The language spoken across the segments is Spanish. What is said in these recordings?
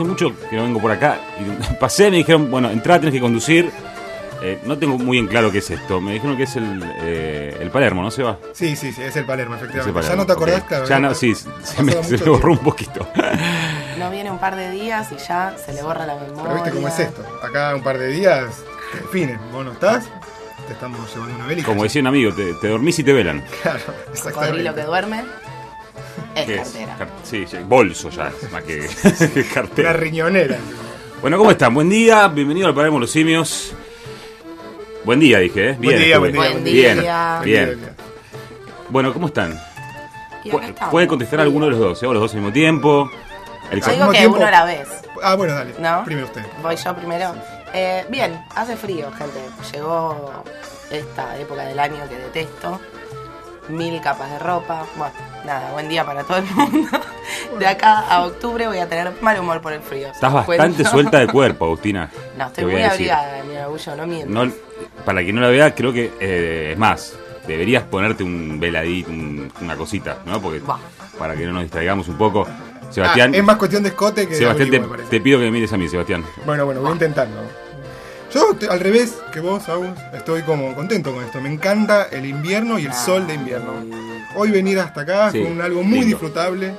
Hace mucho que no vengo por acá. Y pasé, me dijeron, bueno, entrá, tenés que conducir. Eh, no tengo muy en claro qué es esto. Me dijeron que es el, eh, el Palermo, ¿no se va? Sí, sí, sí, es el Palermo, el efectivamente. Palermo, ya no te acordás, ok. claro. Ya no, sí, se me, mucho se me borró un poquito. No viene un par de días y ya se le borra la memoria. Pero viste cómo es esto. Acá un par de días te definen. Vos no estás, te estamos llevando una velita. Como decía un amigo, te, te dormís y te velan. Claro, exactamente. que duerme ¿Qué es? cartera. Car- sí, sí, bolso ya, más que, que cartera. riñonera. Bueno, ¿cómo están? Buen día, bienvenido al Palermo Los Simios. Buen día, dije, ¿eh? Buen día, buen día, Buen Bien, día. bien. Bueno, ¿cómo están? Pueden contestar alguno de los dos, ¿eh? O los dos al mismo tiempo. El Yo digo mismo que tiempo- uno a la vez, Ah, bueno, dale. ¿no? Primero usted. Voy yo primero. Eh, bien, hace frío, gente. Llegó esta época del año que detesto. Mil capas de ropa. Bueno, nada, buen día para todo el mundo. De acá a octubre voy a tener mal humor por el frío. Estás ¿Se bastante cuenta? suelta de cuerpo, Agustina. No, te estoy voy muy a decir. abrigada, mi orgullo, no miento. No, para quien no la vea, creo que eh, es más. Deberías ponerte un veladito, un- una cosita, ¿no? Porque Buah. para que no nos distraigamos un poco. Sebastián, Ah, es más cuestión de escote que de Sebastián te, abrigo, me parece. te pido que me mires a mí, Sebastián. Bueno, bueno, voy a intentarlo. Yo, al revés que vos, Agus, estoy como contento con esto. Me encanta el invierno y el sol de invierno. Hoy venir hasta acá Sí, fue un algo muy lindo. disfrutable.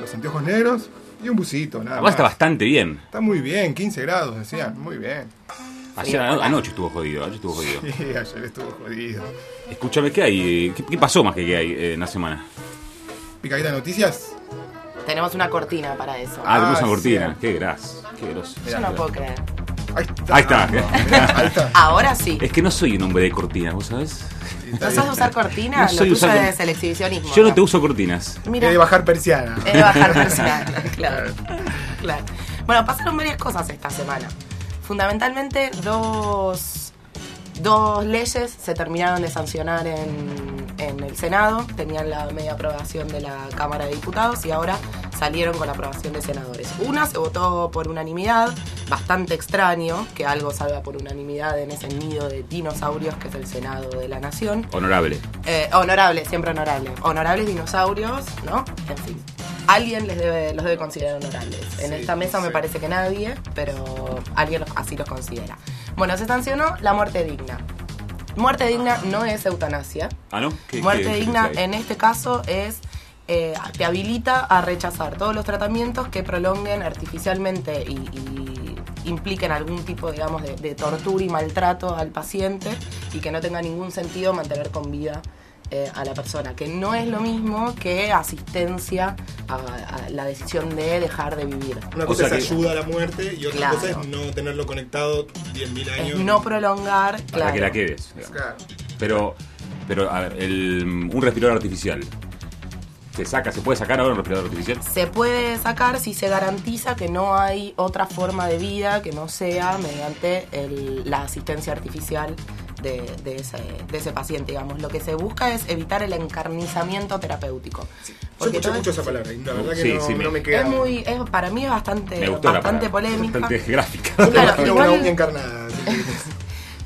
Los anteojos negros y un busito, nada Además más. está bastante bien. Está muy bien, 15 grados decían, muy bien. Ayer ano- anoche estuvo jodido, anoche estuvo jodido. Sí, ayer estuvo jodido. Escúchame, ¿qué hay? ¿Qué, qué pasó más que qué hay eh, en la semana? Picadita de noticias. Tenemos una cortina para eso. Ah, tenemos una sí. cortina. Qué gras, qué. Yo no puedo creer. Ahí está. Ahí está. Ahí está. Ahora sí. Es que no soy un hombre de cortinas, ¿vos sabés? ¿No de usar cortina? No Lo soy tuyo usar- es el exhibicionismo. Yo no te uso cortinas. Mira, He de bajar persiana. es de bajar personal. claro. claro. Bueno, pasaron varias cosas esta semana. Fundamentalmente, dos, dos leyes se terminaron de sancionar en, en el Senado. Tenían la media aprobación de la Cámara de Diputados y ahora salieron con la aprobación de senadores. Una se votó por unanimidad, bastante extraño que algo salga por unanimidad en ese nido de dinosaurios que es el Senado de la Nación. Honorable. Eh, honorable, siempre honorable. Honorables dinosaurios, ¿no? En fin. Alguien les debe, los debe considerar honorables. En Sí, esta mesa me parece que nadie, pero alguien los- así los considera. Bueno, se sancionó la muerte digna. Muerte digna no es eutanasia. Ah, ¿no? ¿Qué- Muerte qué- digna en este caso es eh, te habilita a rechazar todos los tratamientos que prolonguen artificialmente y, y impliquen algún tipo, digamos, de, de tortura y maltrato al paciente y que no tenga ningún sentido mantener con vida eh, a la persona, que no es lo mismo que asistencia a, a la decisión de dejar de vivir. Una O cosa sea es que- ayuda a la muerte y otra Claro. cosa es no tenerlo conectado 10.000 Es años. no prolongar, Hasta claro. que la quedes. Claro. Pero, pero a ver, el, un respirador artificial. ¿Se saca, se puede sacar ahora un respirador artificial? Se puede sacar si se garantiza que no hay otra forma de vida que no sea mediante el- la asistencia artificial de, de ese, de ese paciente, digamos. Lo que se busca es evitar el encarnizamiento terapéutico. Yo Porque escuché todo mucho es- esa palabra y la verdad que Sí, no, sí, me- no me queda. es muy, es- para mí es bastante, bastante polémica. Bastante gráfica. Yo Claro, igual- una uña encarnada.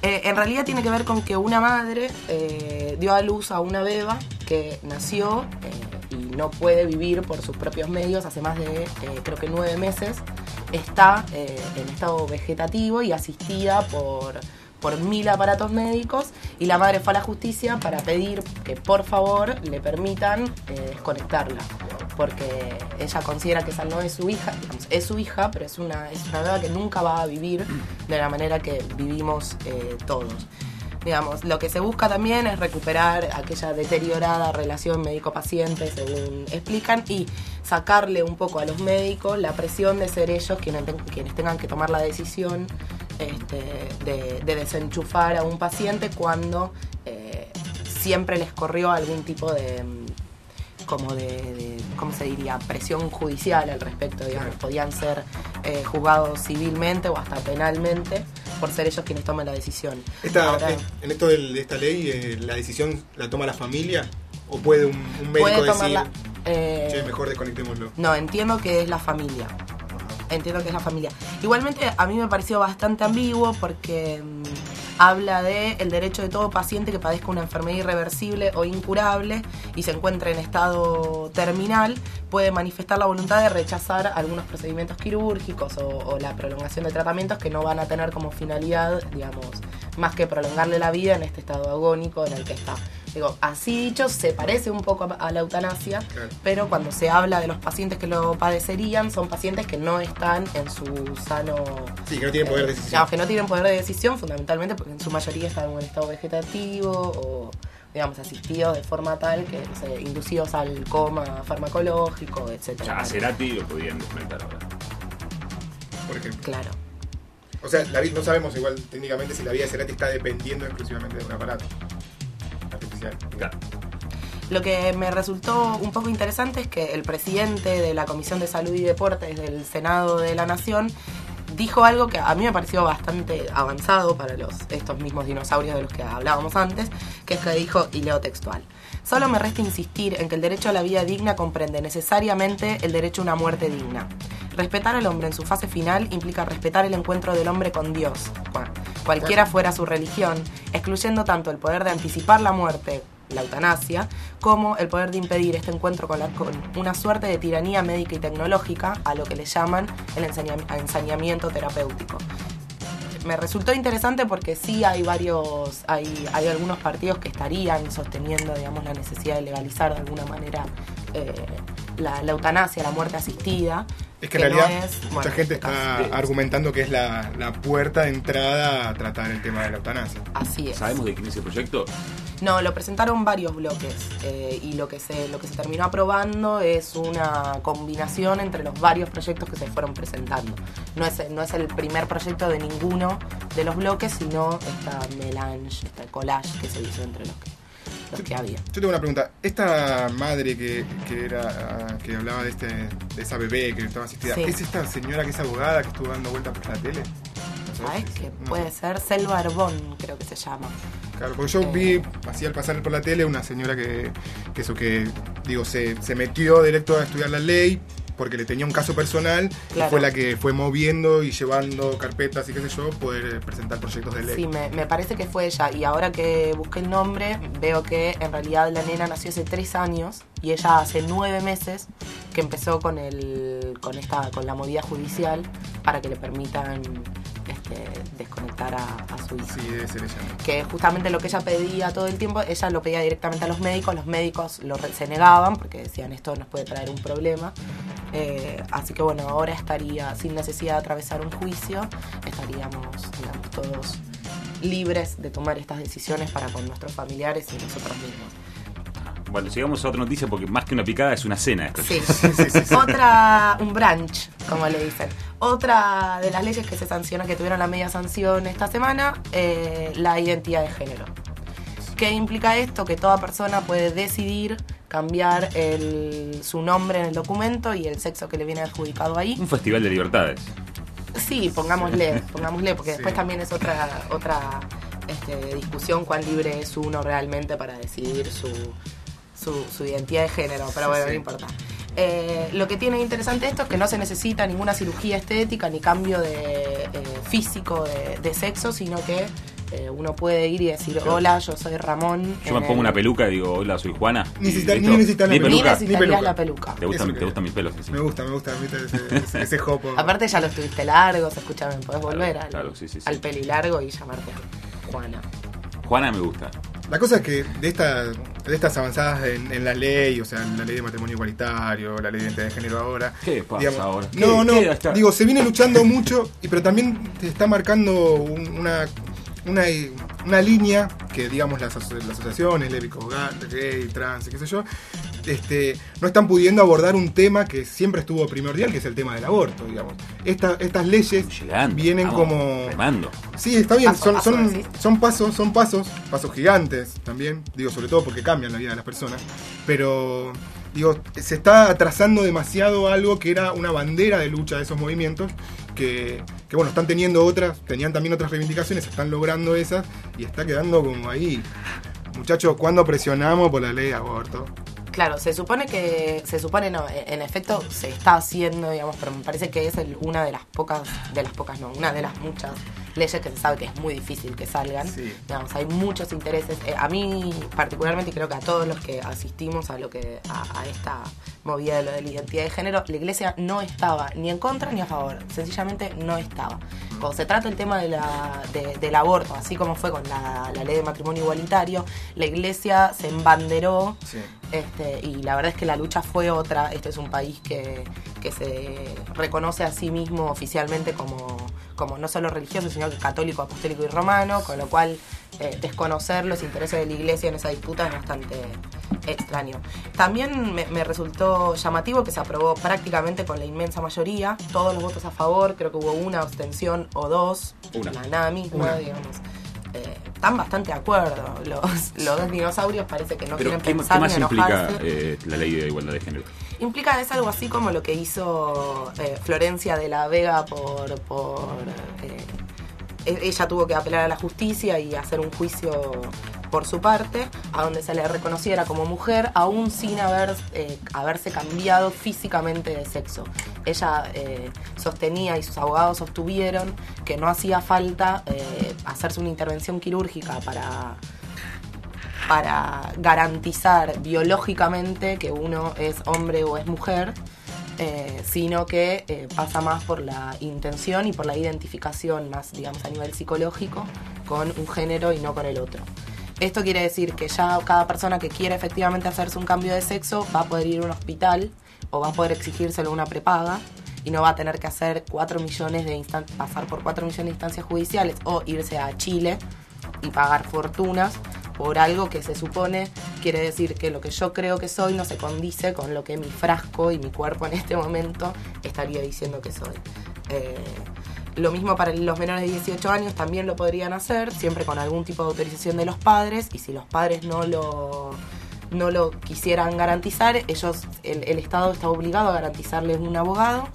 Eh, en realidad tiene que ver con que una madre eh, dio a luz a una beba que nació eh, y no puede vivir por sus propios medios hace más de, eh, creo que nueve meses. Está eh, en estado vegetativo y asistida por, por mil aparatos médicos y la madre fue a la justicia para pedir que por favor le permitan eh, desconectarla porque ella considera que esa no es su hija, digamos, es su hija, pero es una, es una beba que nunca va a vivir de la manera que vivimos eh, todos. Digamos, lo que se busca también es recuperar aquella deteriorada relación médico-paciente, según explican, y sacarle un poco a los médicos la presión de ser ellos quienes, quienes tengan que tomar la decisión este, de, de desenchufar a un paciente cuando eh, siempre les corrió algún tipo de, mm, como de, de, ¿cómo se diría?, presión judicial al respecto, digamos, podían ser eh, juzgados civilmente o hasta penalmente por ser ellos quienes toman la decisión. Esta, Ahora, en, esto de esta ley, eh, ¿la decisión la toma la familia? ¿O puede un, un médico puede decir, eh, che, mejor desconectémoslo? no, entiendo que es la familia. Entiendo que es la familia. Igualmente a mí me pareció bastante ambiguo porque mm, habla de el derecho de todo paciente que padezca una enfermedad irreversible o incurable y se encuentre en estado terminal, puede manifestar la voluntad de rechazar algunos procedimientos quirúrgicos o, o la prolongación de tratamientos que no van a tener como finalidad, digamos, más que prolongarle la vida en este estado agónico en el que está. Digo, así dicho, se parece un poco a, a la eutanasia, Claro. pero cuando se habla de los pacientes que lo padecerían, son pacientes que no están en su sano... Sí, que no tiene poder de decisión. digamos, que no tienen poder de decisión, fundamentalmente porque en su mayoría están en un estado vegetativo o, digamos, asistidos de forma tal que, no sé, inducidos al coma farmacológico, O etcétera. sea, a Cerati lo podían desconectar ahora. Por ejemplo. Claro. O sea, la no sabemos igual técnicamente si la vida de Cerati está dependiendo exclusivamente de un aparato Lo que me resultó un poco interesante es que el presidente de la Comisión de Salud y Deportes del Senado de la Nación dijo algo que a mí me pareció bastante avanzado para los, estos mismos dinosaurios de los que hablábamos antes, que es que dijo, y leo textual, solo me resta insistir en que el derecho a la vida digna comprende necesariamente el derecho a una muerte digna. Respetar al hombre en su fase final implica respetar el encuentro del hombre con Dios, cual- cualquiera fuera su religión, excluyendo tanto el poder de anticipar la muerte, la eutanasia, como el poder de impedir este encuentro con, la- con una suerte de tiranía médica y tecnológica a lo que le llaman el ensañamiento terapéutico. Me resultó interesante porque sí hay varios, hay, hay algunos partidos que estarían sosteniendo, digamos, la necesidad de legalizar de alguna manera eh, la, la eutanasia, la muerte asistida. Es que en no realidad es, mucha bueno, gente en este está caso, argumentando que es la, la puerta de entrada a tratar el tema de la eutanasia. Así es. ¿Sabemos de quién es el proyecto? No, lo presentaron varios bloques eh, y lo que se lo que se terminó aprobando es una combinación entre los varios proyectos que se fueron presentando. No es, no es el primer proyecto de ninguno de los bloques, sino esta melange, este collage que se hizo entre los que, los que había. Yo tengo una pregunta. Esta madre que, que era que hablaba de este de esa bebé que estaba asistida, Sí. ¿es esta señora que es abogada que estuvo dando vueltas por la tele? ¿No ¿Sabes si- qué? no Puede ser Selva Arbón, creo que se llama. Claro, porque yo vi, así al pasar por la tele, una señora que, que eso que, digo, se, se metió directo a estudiar la ley porque le tenía un caso personal y Claro. fue la que fue moviendo y llevando carpetas y qué sé yo, poder eh, presentar proyectos de ley. Sí, me, me parece que fue ella. Y ahora que busqué el nombre, veo que en realidad la nena nació hace tres años y ella hace nueve meses que empezó con el con esta con la movida judicial para que le permitan este, desconectar matar a, su hija. Sí, debe ser ella. Que justamente lo que ella pedía todo el tiempo, ella lo pedía directamente a los médicos, los médicos lo se negaban porque decían esto nos puede traer un problema. Eh, así que bueno, ahora estaría sin necesidad de atravesar un juicio, estaríamos, digamos, todos libres de tomar estas decisiones para con nuestros familiares y nosotros mismos. Bueno, llegamos a otra noticia porque más que una picada es una cena esto. Sí. Otra, un brunch, como le dicen. Otra de las leyes que se sancionó, que tuvieron la media sanción esta semana, eh, la identidad de género. ¿Qué implica esto? Que toda persona puede decidir cambiar el- su nombre en el documento y el sexo que le viene adjudicado ahí. Un festival de libertades. Sí, pongámosle, pongámosle, porque Sí. después también es otra otra este, discusión cuán libre es uno realmente para decidir su, su, su identidad de género, pero bueno, sí. no importa. Eh, lo que tiene interesante esto es que no se necesita ninguna cirugía estética ni cambio de eh, físico de, de sexo, sino que eh, uno puede ir y decir, hola, yo soy Ramón. Yo me pongo el- una peluca y digo, hola, soy Juana. Necesita- ni necesitas la peluca. Ni peluca. la peluca. ¿Te gustan, te mis pelos? Sí, sí. Me gusta, me gusta. Ese, ese, ese jopo. Aparte ya los tuviste largos, escúchame, podés volver al, claro, sí, sí, sí. al peli largo y llamarte Juana. Juana me gusta. La cosa es que de, esta, de estas avanzadas en, en la ley, o sea, la ley de matrimonio igualitario, la ley de identidad de género ahora. ¿Qué pasa ahora? No, ¿Qué- no, qué digo, se viene luchando mucho, y pero también te está marcando un- una, una, una línea que, digamos, las, las asociaciones, lésbicos, ga- gay, trans, qué sé yo, este, no están pudiendo abordar un tema que siempre estuvo primordial, que es el tema del aborto, digamos. Esta, estas leyes Llegando, vienen vamos, como... Remando. Sí, está bien, Paso, son, paso, son, decís. son pasos, son pasos, pasos gigantes también, digo, sobre todo porque cambian la vida de las personas, pero digo, se está atrasando demasiado algo que era una bandera de lucha de esos movimientos, que, que bueno, están teniendo otras, tenían también otras reivindicaciones, están logrando esas, y está quedando como ahí. Muchachos, ¿cuándo presionamos por la ley de aborto? Claro, se supone que, se supone no, en efecto se está haciendo, digamos, pero me parece que es el- una de las pocas, de las pocas no, una de las muchas leyes que se sabe que es muy difícil que salgan. Sí. Digamos, hay muchos intereses. Eh, a mí particularmente y creo que a todos los que asistimos a lo que, a, a esta movida de lo de la identidad de género, la iglesia no estaba ni en contra ni a favor, sencillamente no estaba. Cuando se trata el tema de la, de- del aborto, así como fue con la, la ley de matrimonio igualitario, la iglesia se embanderó Sí. este, y la verdad es que la lucha fue otra. Este es un país que, que se reconoce a sí mismo oficialmente como, como no solo religioso, sino que católico, apostólico y romano, con lo cual eh, desconocer los intereses de la iglesia en esa disputa es bastante extraño. También me, me resultó llamativo que se aprobó prácticamente con la inmensa mayoría, todos los votos a favor, creo que hubo una abstención o dos, Una. la nada misma, Una. digamos. Eh, están bastante de acuerdo. Los, los dos dinosaurios parece que no Pero, quieren ¿qué, pensar qué más ni implica eh, la ley de igualdad de género? Implica es algo así como lo que hizo eh, Florencia de la Vega por... por eh, e- ella tuvo que apelar a la justicia y hacer un juicio por su parte, a donde se le reconociera como mujer, aún sin haber, eh, haberse cambiado físicamente de sexo. Ella eh, sostenía y sus abogados sostuvieron que no hacía falta eh, hacerse una intervención quirúrgica para para garantizar biológicamente que uno es hombre o es mujer, eh, sino que eh, pasa más por la intención y por la identificación más, digamos, a nivel psicológico con un género y no con el otro. Esto quiere decir que ya cada persona que quiere efectivamente hacerse un cambio de sexo va a poder ir a un hospital o va a poder exigírselo una prepaga y no va a tener que hacer 4 millones de pasar por 4 millones de instancias judiciales o irse a Chile y pagar fortunas por algo que se supone quiere decir que lo que yo creo que soy no se condice con lo que mi frasco y mi cuerpo en este momento estaría diciendo que soy. Eh, lo mismo para los menores de 18 años también lo podrían hacer, siempre con algún tipo de autorización de los padres, y si los padres no lo, no lo quisieran garantizar, ellos, el, el Estado está obligado a garantizarles un abogado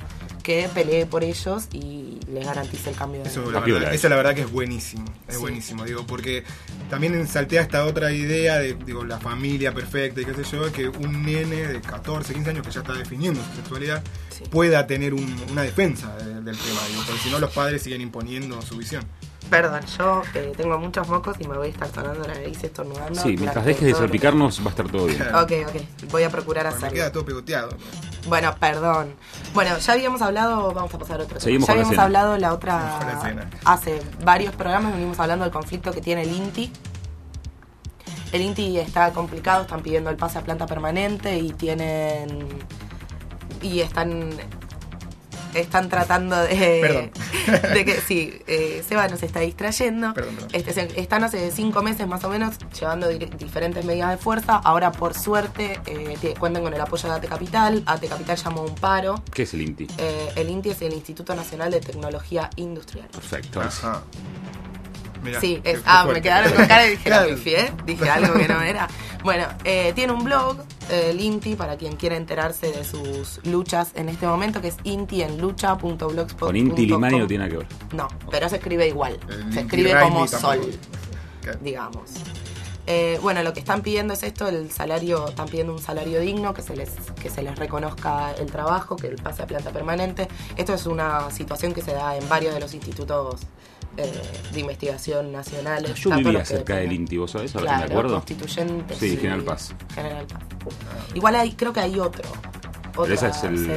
que pelee por ellos y les garantice el cambio de Eso, La verdad, eso. eso la verdad que es buenísimo, es Sí. buenísimo, digo, porque también saltea esta otra idea de, digo, la familia perfecta y qué sé yo, que un nene de 14, 15 años que ya está definiendo su sexualidad Sí. pueda tener un- una defensa de- del tema, digo, porque si no los padres siguen imponiendo su visión. Perdón, yo eh, tengo muchos mocos y me voy a estar sonando la nariz estornudando. Sí, mientras dejes de salpicarnos va a estar todo bien. Claro. Ok, ok, voy a procurar Porque me hacerlo. queda todo pegoteado. Bueno, perdón. Bueno, ya habíamos hablado, vamos a pasar a otro tema. Seguimos Ya la habíamos escena. hablado la otra. Hace varios programas venimos hablando del conflicto que tiene el INTI. El INTI está complicado, están pidiendo el pase a planta permanente y tienen. Y están. Están tratando de. Perdón. De que, sí, eh, Seba nos está distrayendo. Perdón, perdón. Este, están hace cinco meses más o menos llevando di- diferentes medidas de fuerza. Ahora, por suerte, eh, cuentan con el apoyo de AT Capital. AT Capital llamó a un paro. ¿Qué es el INTI? Eh, el INTI es el Instituto Nacional de Tecnología Industrial. Perfecto. Ajá. Mirá, sí, es, ah, me quedaron con cara y dije, Claro. la pifié, dije algo que no era. Bueno, eh, tiene un blog, eh, el INTI, para quien quiera enterarse de sus luchas en este momento, que es intienlucha.blogspot.com. Con Inti Limani no tiene nada que ver. No, pero se escribe igual. El se escribe Raimi como sol, digamos. Eh, bueno, lo que están pidiendo es esto, el salario, están pidiendo un salario digno, que se les, que se les reconozca el trabajo, que pase a planta permanente. Esto es una situación que se da en varios de los institutos eh, de investigación nacionales. Yo tanto vivía cerca del INTI, ¿vos sabés? Ahora Claro, que me acuerdo. constituyente. Sí, General Paz. General Paz. Igual hay, creo que hay otro. Pero ese es el,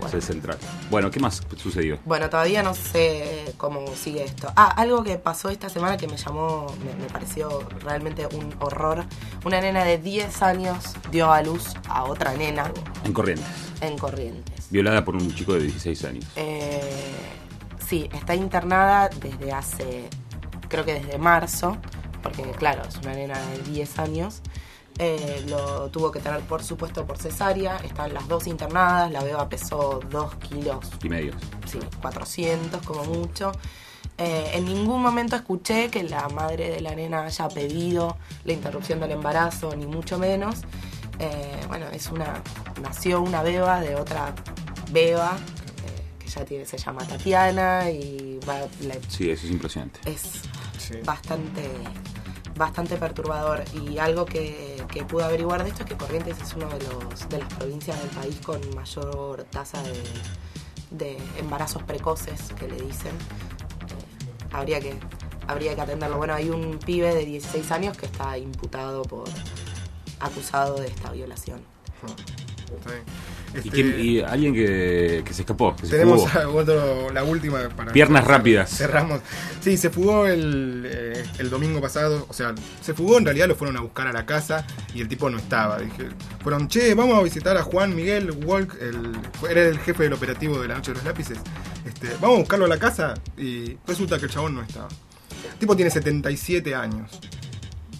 no es el central. Bueno, ¿qué más sucedió? Bueno, todavía no sé cómo sigue esto. Ah, algo que pasó esta semana que me llamó, me, me pareció realmente un horror. Una nena de 10 años dio a luz a otra nena En Corrientes. en Corrientes. Violada por un chico de 16 años. Eh, sí, está internada desde hace, creo que desde marzo, porque claro, es una nena de 10 años. Eh, lo tuvo que tener, por supuesto, por cesárea. Están las dos internadas. La beba pesó 2 kilos Y medio. sí, 400 como mucho. Eh, en ningún momento escuché que la madre de la nena haya pedido la interrupción del embarazo, ni mucho menos. Eh, bueno, es una nació una beba de otra beba ya tiene, se llama Tatiana y va- la- Sí, eso es impresionante. es Sí. bastante bastante perturbador. Y algo que, que pude averiguar de esto es que Corrientes es uno de los de las provincias del país con mayor tasa de, de embarazos precoces que le dicen. Eh, habría que habría que atenderlo. Bueno hay un pibe de 16 años que está imputado por acusado de esta violación. Está bien. ¿Y, Este, quién- y alguien que, que se escapó, que se Tenemos fugó. a otro- la última para Piernas rápidas. Cerramos. Sí, se fugó el, eh, el domingo pasado. O sea, se fugó, en realidad lo fueron a buscar a la casa y el tipo no estaba. Dije, fueron, che, vamos a visitar a Juan Miguel Walk, el, era el jefe del operativo de la Noche de los Lápices. Este, vamos a buscarlo a la casa y resulta que el chabón no estaba. El tipo tiene 77 años.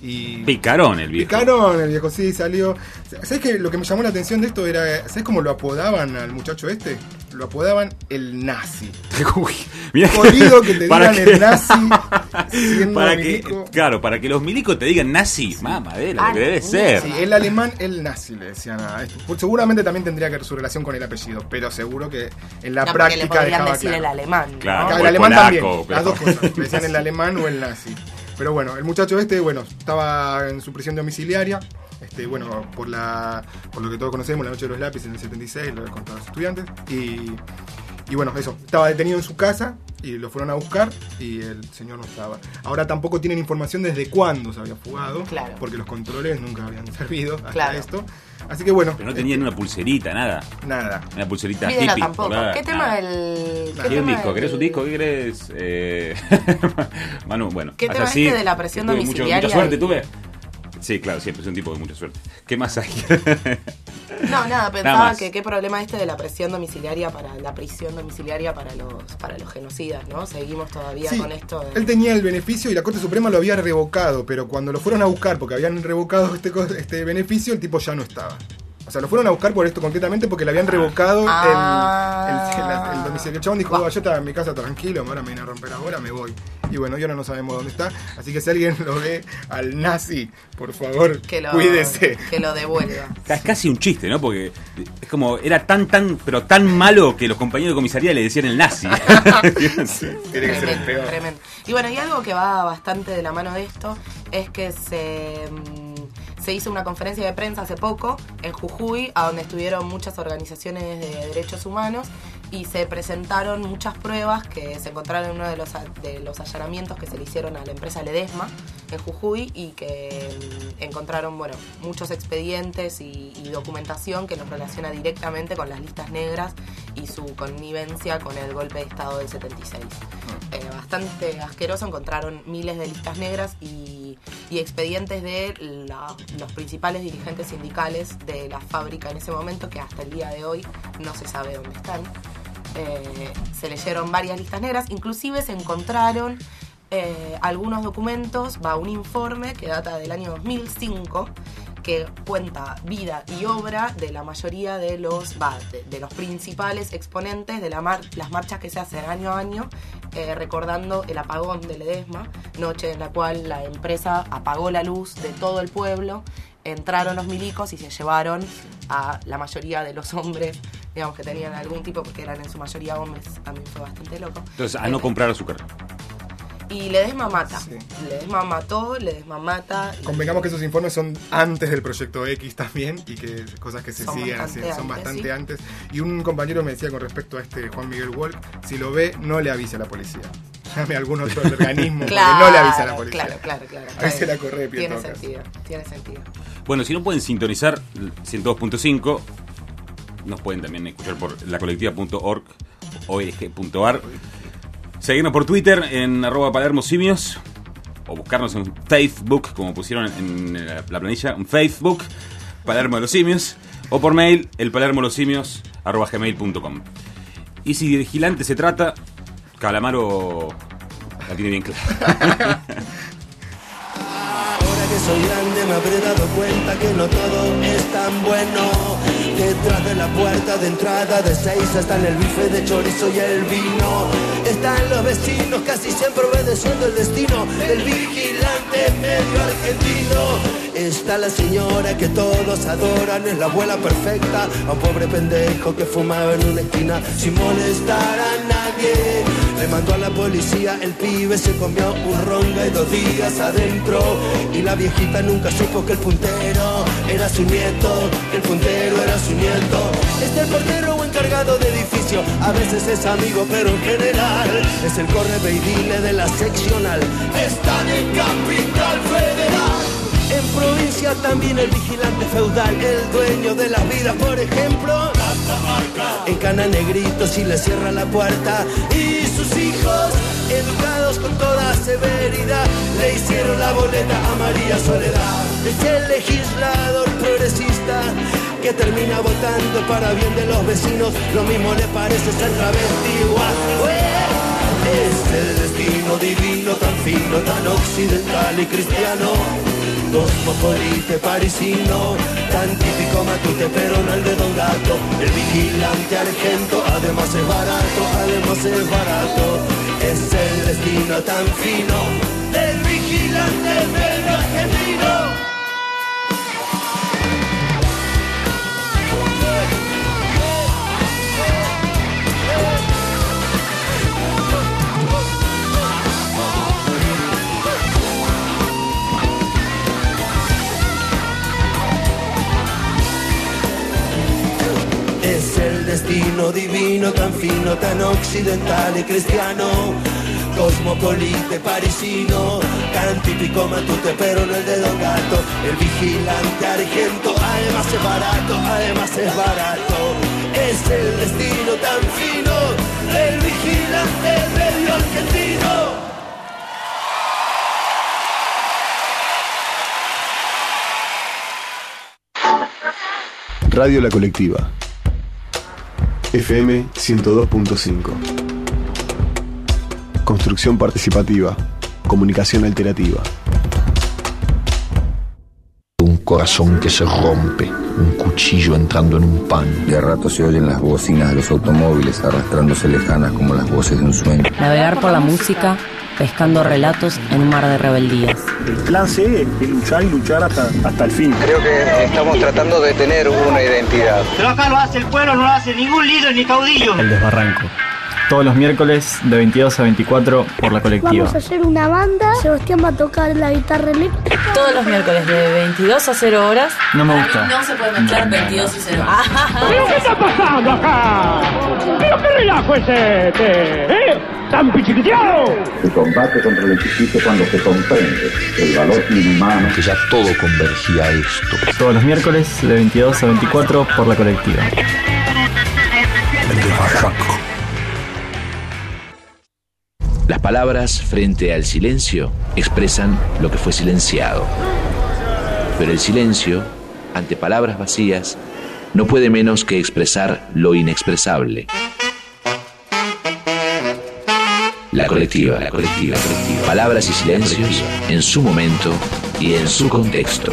Y Picarón el viejo. Picaron, el viejo sí salió. ¿Sabes qué? Lo que me llamó la atención de esto era. ¿Sabes cómo lo apodaban al muchacho este? Lo apodaban el nazi. Uy, Jodido que te para digan que- el nazi siendo para que, milico. claro, para que los milicos te digan nazi, mamadera, Ah, lo que debe sí, ser. Sí, el alemán, el nazi le decían a esto. Pues seguramente también tendría que ver su relación con el apellido, pero seguro que en la no, porque le práctica podrían decir claro. el alemán Claro. ¿no? El el alemán polaco, también, pero- las dos cosas. Le decían el alemán o el nazi. Pero bueno, el muchacho este, bueno, estaba en su prisión domiciliaria. Este, bueno, por la por lo que todos conocemos, la noche de los lápices en el 76, lo he contado a los estudiantes. Y, y bueno, eso, estaba detenido en su casa y lo fueron a buscar y el señor no estaba. Ahora tampoco tienen información desde cuándo se había fugado, Claro. porque los controles nunca habían servido hasta Claro. esto. Así que bueno, Pero no tenían una pulserita, nada. este, nada. Una pulserita hippie. tampoco. ¿Qué tema nada. el. ¿Qué ¿Quieres un disco? el- ¿Querés un disco? ¿Qué querés? Eh... Manu, bueno. ¿Qué tema así, este de la presión mucho- domiciliaria mucha suerte y- tuve. Sí, claro, siempre es un tipo de mucha suerte. ¿Qué más hay? No, nada, pensaba que qué problema este de la presión domiciliaria para la prisión domiciliaria para los para los genocidas, ¿no? Seguimos todavía Sí, con esto. de- Él tenía el beneficio y la Corte Suprema lo había revocado, pero cuando lo fueron a buscar porque habían revocado este, este beneficio, el tipo ya no estaba. O sea, lo fueron a buscar por esto concretamente porque le habían revocado el- Ah. el, el- el domicilio. El chabón dijo, "Ah, yo estaba en mi casa tranquilo, ahora me viene a romper ahora, me voy. Y bueno, y ahora no sabemos dónde está. Así que si alguien lo ve al nazi, por favor, que lo, cuídese. que lo devuelva. Es casi un chiste, ¿no? Porque es como, era tan, tan, pero tan malo que los compañeros de comisaría le decían el nazi. Tiene que ser el Tremendo, peor. tremendo. Y bueno, y algo que va bastante de la mano de esto es que se, mm, se hizo una conferencia de prensa hace poco en Jujuy, a donde estuvieron muchas organizaciones de derechos humanos y se presentaron muchas pruebas que se encontraron en uno de los, de los allanamientos que se le hicieron a la empresa Ledesma, en Jujuy y que mm, encontraron bueno, muchos expedientes y, y documentación que nos relaciona directamente con las listas negras y su connivencia con el golpe de Estado del 76. Eh, bastante asqueroso, encontraron miles de listas negras y, y expedientes de la- los principales dirigentes sindicales de la fábrica en ese momento que hasta el día de hoy no se sabe dónde están. Eh, se leyeron varias listas negras, inclusive se encontraron eh, algunos documentos, va un informe que data del año 2005 que cuenta vida y obra de la mayoría de los de, de los principales exponentes de la mar- las marchas que se hacen año a año, eh, recordando el apagón de Ledesma, noche en la cual la empresa apagó la luz de todo el pueblo, entraron los milicos y se llevaron a la mayoría de los hombres, digamos que tenían algún tipo, porque eran en su mayoría hombres, también fue bastante loco. Entonces, a no comprar azúcar. Y Ledesma mata. Sí. Ledesma mató, Ledesma mata. y- Convengamos que esos informes son antes del proyecto X también y que cosas que se Son siguen bastante haciendo son bastante sí. antes. Y un compañero me decía con respecto a este Juan Miguel Walk, si lo ve, no le avise a la policía. Llame a algún otro organismo porque no le avise a la policía. Claro, claro, claro. Ahí se la corre Tiene sentido, tiene sentido. Bueno, si no pueden sintonizar el 102.5, nos pueden también escuchar por lacolectiva.org, org.ar. Seguirnos por Twitter en arroba Palermo Simios o buscarnos en Facebook, como pusieron en la la planilla, en Facebook, Palermo de los Simios, o por mail, el palermo de los simios, arroba gmail.com. Y si de vigilante se trata, Calamaro la tiene bien clara. Ahora que soy grande me habré dado cuenta que no todo es tan bueno. Detrás de la puerta de entrada de seis están el bife de chorizo y el vino. Están los vecinos casi siempre obedeciendo el destino del vigilante medio argentino. Está la señora que todos adoran, es la abuela perfecta. A un pobre pendejo que fumaba en una esquina sin molestar a nadie. Le mandó a la policía, el pibe se comió un ronga y dos días adentro. Y la viejita nunca supo que el puntero era su nieto, el puntero era su nieto. Este el portero o encargado de edificio, a veces es amigo, pero en general es el corre dile de la seccional. Está de capital federal. En provincia también el vigilante feudal, el dueño de las vidas, por ejemplo. Encana negrito si le cierra la puerta y sus hijos, educados con toda severidad, le hicieron la boleta a María Soledad. Es el legislador progresista que termina votando para bien de los vecinos, lo mismo le parece ser travesti eh. Es el destino divino, tan fino, tan occidental y cristiano. Cosmopolite parisino, tan típico matute, pero no el de Don Gato. El vigilante argento, además es barato, además es barato. Es el destino tan fino del vigilante medio argentino. Destino divino, tan fino, tan occidental y cristiano. Cosmopolite parisino, tan típico matute, pero no el de Don Gato. El vigilante argento, además es barato, además es barato. Es el destino tan fino, el vigilante medio argentino. Radio La Colectiva. FM 102.5. Construcción participativa. Comunicación alternativa. Un corazón que se rompe, un cuchillo entrando en un pan. De a rato se oyen las bocinas de los automóviles arrastrándose lejanas como las voces de un sueño. Navegar por la música, pescando relatos en un mar de rebeldías. El plan C es luchar y luchar hasta, hasta el fin. Creo que estamos tratando de tener una identidad. Pero acá lo hace el pueblo, no lo hace ningún líder ni caudillo. El desbarranco. Todos los miércoles de 22 a 24 por la colectiva. Vamos a hacer una banda. Sebastián va a tocar la guitarra eléctrica. Todos los miércoles de 22 a 0 horas. No me gusta. No se puede mezclar 22 y 0. ¿Pero qué está pasando acá? ¿Pero qué relajo es este? ¿Eh? ¿Tan pichiquiteado? El combate contra el existe cuando se comprende el valor inhumano. Que ya todo convergía a esto. Todos los miércoles de 22 a 24 por la colectiva. Las palabras frente al silencio expresan lo que fue silenciado. Pero el silencio, ante palabras vacías, no puede menos que expresar lo inexpresable. La colectiva, la colectiva, la colectiva. Palabras y silencios en su momento y en su contexto.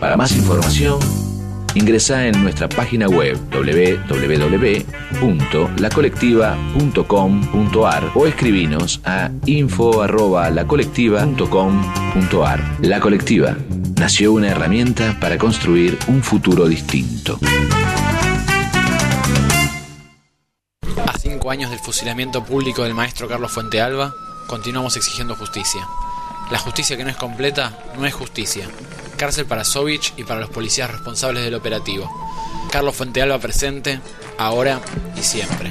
Para más información, ingresa en nuestra página web www.lacolectiva.com.ar o escribinos a info.lacolectiva.com.ar. La colectiva nació una herramienta para construir un futuro distinto. A cinco años del fusilamiento público del maestro Carlos Fuentealba, continuamos exigiendo justicia. La justicia que no es completa no es justicia. Cárcel para Sovich y para los policías responsables del operativo. Carlos Fuentealba presente, ahora y siempre.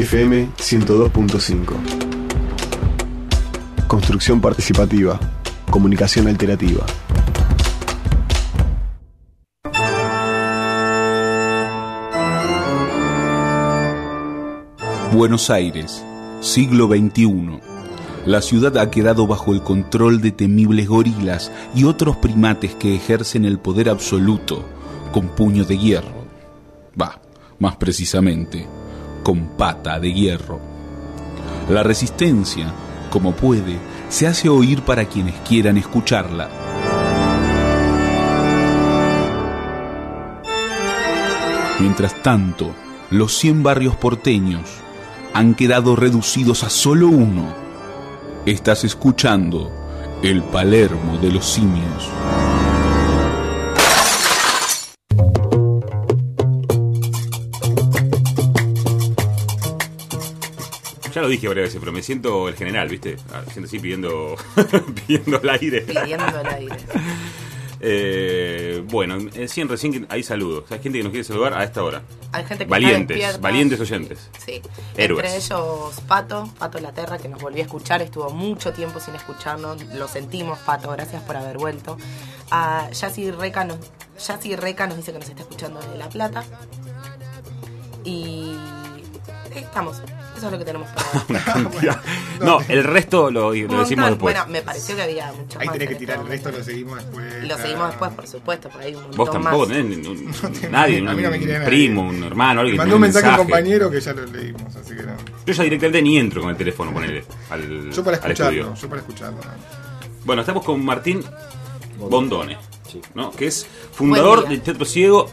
FM 102.5. Construcción participativa. Comunicación alternativa. Buenos Aires, siglo XXI. La ciudad ha quedado bajo el control de temibles gorilas y otros primates que ejercen el poder absoluto con puño de hierro. Va, más precisamente, con pata de hierro. La resistencia, como puede, se hace oír para quienes quieran escucharla. Mientras tanto, los 100 barrios porteños han quedado reducidos a solo uno. Estás escuchando el Palermo de los simios. Ya lo dije varias veces, pero me siento el general, ¿viste? Ah, Siento así pidiendo, pidiendo el aire. Pidiendo el aire. Eh, bueno, eh, sí, recién hay saludos. Hay gente que nos quiere saludar a esta hora. Hay gente que está Valientes, despierta. valientes oyentes. Sí. Héroes. Entre ellos Pato, Pato Laterra, que nos volvió a escuchar, estuvo mucho tiempo sin escucharnos, lo sentimos, Pato, gracias por haber vuelto. A Yassi Reca nos, Yassi Reca nos dice que nos está escuchando desde La Plata. Y estamos, eso es lo que tenemos para Una cantidad. No, el resto lo, decimos después. Bueno, me pareció que había mucho Ahí más tenés que en tirar este el resto, lo seguimos después. Lo seguimos después, por supuesto, por ahí un montón Vos tampoco más. tenés ningún- nadie, no un primo, un hermano, alguien que Mandó un mensaje a un compañero que ya lo leímos, así que no. Yo ya directamente ni entro con el teléfono, ponele, al, Yo para escucharlo, estudio. yo para escucharlo. Bueno, estamos con Martín Bondone, ¿no? que es fundador del Teatro Ciego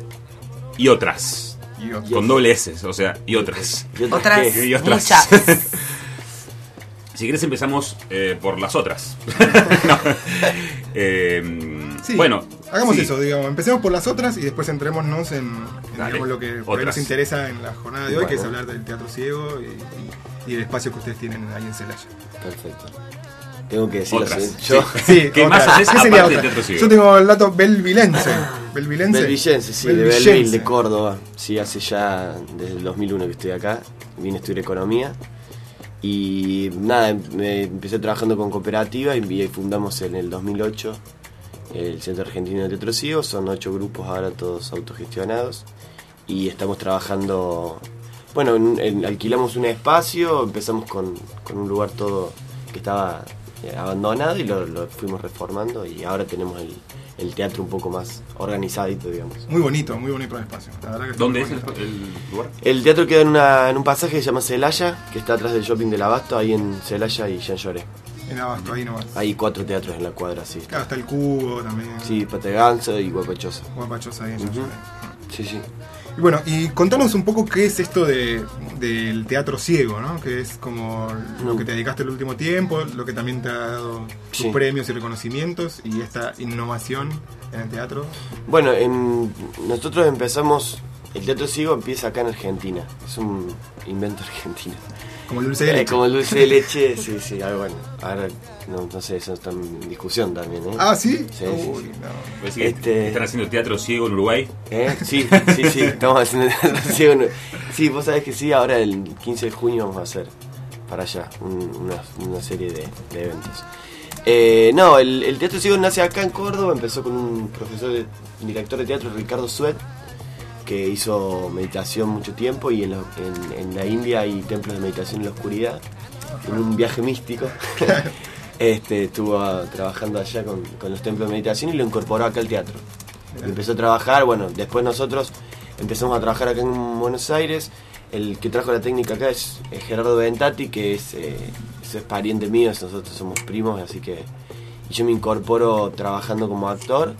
y otras. Otras. Con doble S, o sea, y otras. ¿Y otras? Y otras. muchas. si querés empezamos eh, por las otras. No. Eh, Sí, Bueno, hagamos sí. eso, digamos. Empecemos por las otras y después entrémonos en, en, digamos, lo que por ahí otras. nos interesa en la jornada de hoy, que es hablar del teatro ciego y, y- y el espacio que ustedes tienen ahí en Celaya. Perfecto. Tengo que decir Otras. así. Yo, Sí, ¿Qué más haces ¿Qué sería otra? Yo tengo el dato belvilense. ¿Belvilense? Belvillense, sí, de. Belville, de Córdoba. Sí, hace ya desde el 2001 que estoy acá. Vine a estudiar economía. Y nada, me empecé trabajando con cooperativa y, fundamos en el 2008 el Centro Argentino de Teatro. Son ocho grupos ahora todos autogestionados y estamos trabajando, bueno, en- en- alquilamos un espacio, empezamos con, con un lugar todo que estaba eh, abandonado y lo, lo fuimos reformando y ahora tenemos el, el teatro un poco más organizadito, digamos. Muy bonito, muy bonito el espacio. La verdad que está ¿Dónde es el, lugar? El teatro queda en, una- en un pasaje que se llama Celaya, que está atrás del shopping del Abasto, ahí en Celaya y Jean Lloré. En Abasto, ahí nomás. Hay cuatro teatros en la cuadra, sí. Claro, está el cubo también. Sí, Pateganzo y Guapachosa. Guapachosa ahí en Ujú. Lloré. Sí, sí. Y bueno, y contanos un poco qué es esto de, del teatro ciego, ¿no? Que es como lo que te dedicaste el último tiempo, lo que también te ha dado tus Sí. premios y reconocimientos y esta innovación en el teatro. Bueno, en- nosotros empezamos. El teatro ciego empieza acá en Argentina. Es un invento argentino. Como el dulce de Eh, leche. como el dulce de leche, sí, sí. ah, bueno, ahora no, no sé, eso está en discusión también, ¿eh? Ah, ¿sí? Sí, Uy, sí. no. Pues sí, Este- ¿Están haciendo teatro ciego en Uruguay? ¿Eh? Sí, sí, sí, estamos haciendo teatro ciego. en- Sí, vos sabés que sí, ahora el 15 de junio vamos a hacer para allá un- una, una serie de, de eventos. Eh, no, el, el teatro ciego nace acá en Córdoba, empezó con un profesor, de, un director de teatro, Ricardo Suet, que hizo meditación mucho tiempo y en, lo- en- en la India hay templos de meditación en la oscuridad, en un viaje místico. este, estuvo ah, trabajando allá con, con los templos de meditación y lo incorporó acá al teatro. Y empezó a trabajar, bueno, después nosotros empezamos a trabajar acá en Buenos Aires. El que trajo la técnica acá es, es Gerardo Ventati, que es, eh, es pariente mío, nosotros somos primos, así que yo me incorporo trabajando como actor.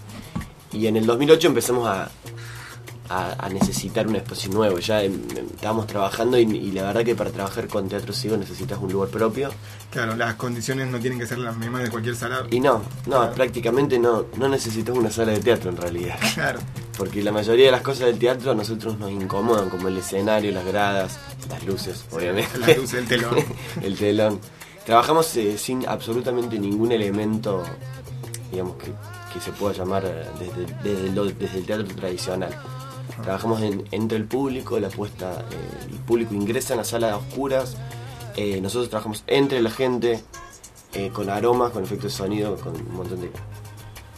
Y en el 2008 empezamos a, a, a necesitar un espacio nuevo. Ya em, em, estábamos trabajando y, y la verdad que para trabajar con teatro ciego necesitas un lugar propio. Claro, las condiciones no tienen que ser las mismas de cualquier sala. Y no, no, prácticamente no, no necesitas una sala de teatro en realidad. Claro. Porque la mayoría de las cosas del teatro a nosotros nos incomodan, como el escenario, las gradas, las luces, obviamente. Las luces, el telón. el telón. Trabajamos eh, sin absolutamente ningún elemento, digamos, que, que se pueda llamar eh, desde, desde, lo- desde el teatro tradicional. Trabajamos en- entre el público, la puesta, eh, el público ingresa en la sala a oscuras, eh, nosotros trabajamos entre la gente, eh, con aromas, con efectos de sonido, con un montón de...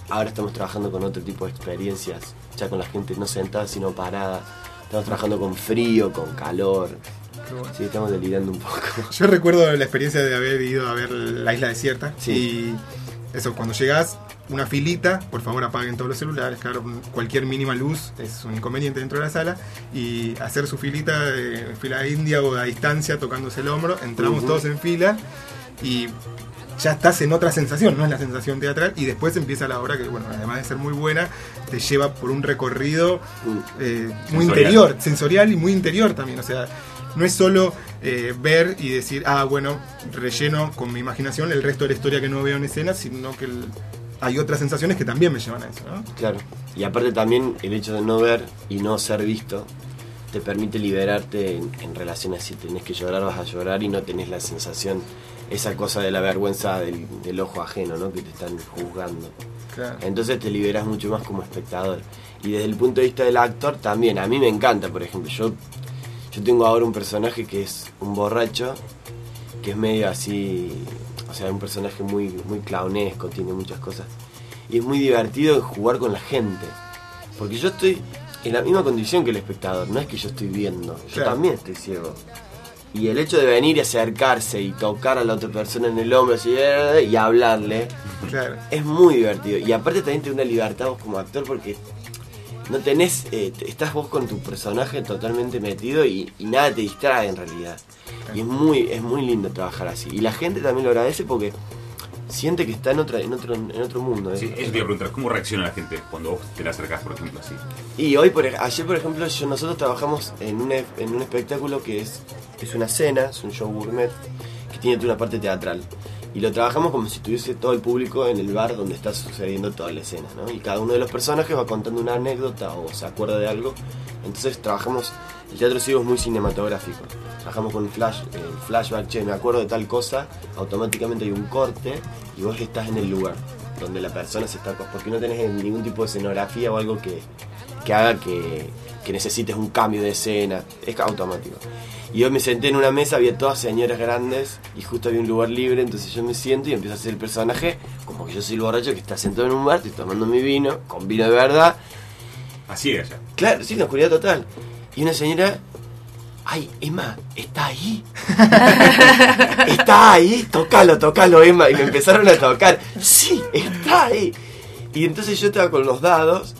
Ahora estamos trabajando con otro tipo de experiencias, ya con la gente no sentada sino parada. Estamos trabajando con frío, con calor. Bueno. Sí, estamos delirando un poco. Yo recuerdo la experiencia de haber ido a ver la isla desierta. Sí. Y eso, cuando llegas, una filita, por favor apaguen todos los celulares, claro, cualquier mínima luz es un inconveniente dentro de la sala. Y hacer su filita de fila india o a distancia, tocándose el hombro, entramos todos en fila y ya estás en otra sensación, no es la sensación teatral. Y después empieza la obra que, bueno, además de ser muy buena, te lleva por un recorrido eh, muy Sensorial. interior, sensorial y muy interior también. O sea, no es solo eh, ver y decir, ah, bueno, relleno con mi imaginación el resto de la historia que no veo en escena, sino que el- hay otras sensaciones que también me llevan a eso, ¿no? Claro. Y aparte también el hecho de no ver y no ser visto te permite liberarte en, en relaciones si tenés que llorar vas a llorar y no tenés la sensación, esa cosa de la vergüenza del, del ojo ajeno, ¿no? Que te están juzgando. Claro. Entonces te liberas mucho más como espectador. Y desde el punto de vista del actor también, a mí me encanta, por ejemplo, yo, yo tengo ahora un personaje que es un borracho, que es medio así, o sea, un personaje muy, muy clownesco, tiene muchas cosas. Y es muy divertido jugar con la gente. Porque yo estoy en la misma condición que el espectador, no es que yo estoy viendo, yo Claro. también estoy ciego. Y el hecho de venir y acercarse y tocar a la otra persona en el hombro así, eh, y hablarle, Claro. es muy divertido. Y aparte también te da una libertad vos como actor porque no tenés, eh, estás vos con tu personaje totalmente metido y, y nada te distrae en realidad. Y es muy, es muy lindo trabajar así. Y la gente también lo agradece porque siente que está en otra, en otro, en otro mundo. ¿eh? Sí, eso te iba a preguntar, ¿cómo reacciona la gente cuando vos te la acercás, por ejemplo, así? Y hoy, por, ayer por ejemplo, yo- nosotros trabajamos en un, en un espectáculo que es, es una cena, es un show gourmet, que tiene una parte teatral. Y lo trabajamos como si estuviese todo el público en el bar donde está sucediendo toda la escena, ¿no? Y cada uno de los personajes va contando una anécdota o se acuerda de algo. Entonces trabajamos, el teatro ciego es muy cinematográfico. Trabajamos con flash, eh, flashback, che, me acuerdo de tal cosa, automáticamente hay un corte y vos estás en el lugar donde la persona se está... Porque no tenés ningún tipo de escenografía o algo que, que haga que, que necesites un cambio de escena. Es automático. Y yo me senté en una mesa, había todas señoras grandes y justo había un lugar libre, entonces yo me siento y empiezo a hacer el personaje como que yo soy el borracho que está sentado en un bar, estoy tomando mi vino, con vino de verdad. Así es ya. Claro, sí, en la oscuridad total. Y una señora, ay, Emma, ¿está ahí? ¿Está ahí? Tocalo, tocalo, Emma. Y me empezaron a tocar. Sí, está ahí. Y entonces yo estaba con los dados.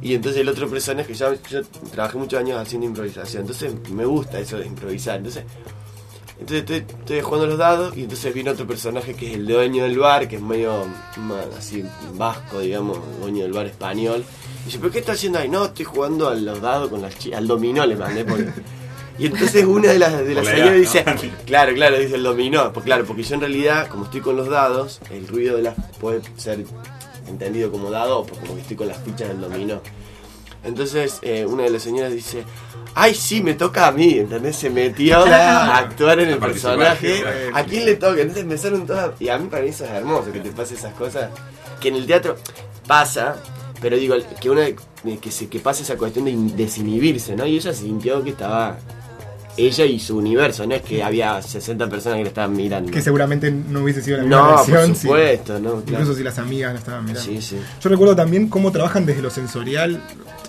Y entonces el otro personaje, yo, yo trabajé muchos años haciendo improvisación. Entonces me gusta eso de improvisar. Entonces, entonces estoy, estoy jugando los dados. Y entonces viene otro personaje que es el dueño del bar, que es medio más así vasco, digamos, dueño del bar español. Y dice, ¿pero qué está haciendo ahí? No, estoy jugando a los dados con las chicas. Al dominó le mandé porque. Y entonces una de las, de las edad, dice, ¿no? claro, claro, dice el dominó. Pues claro, porque yo en realidad, como estoy con los dados, el ruido de las puede ser entendido como dado pues como que estoy con las fichas del dominó. Entonces eh, una de las señoras dice, ay sí, me toca a mí, ¿entendés? Se metió a actuar en el personaje. ¿A quién le toca? Entonces empezaron todas... Y a mí para mí eso es hermoso, que te pase esas cosas. Que en el teatro pasa, pero digo, que una que, se, que pase esa cuestión de in- desinhibirse, ¿no? Y ella sintió que estaba ella y su universo, no es que había 60 personas que le estaban mirando. Que seguramente no hubiese sido la No, misma por versión. si- supuesto, no, claro. Incluso si las amigas no estaban mirando. Sí, sí. Yo recuerdo también cómo trabajan desde lo sensorial.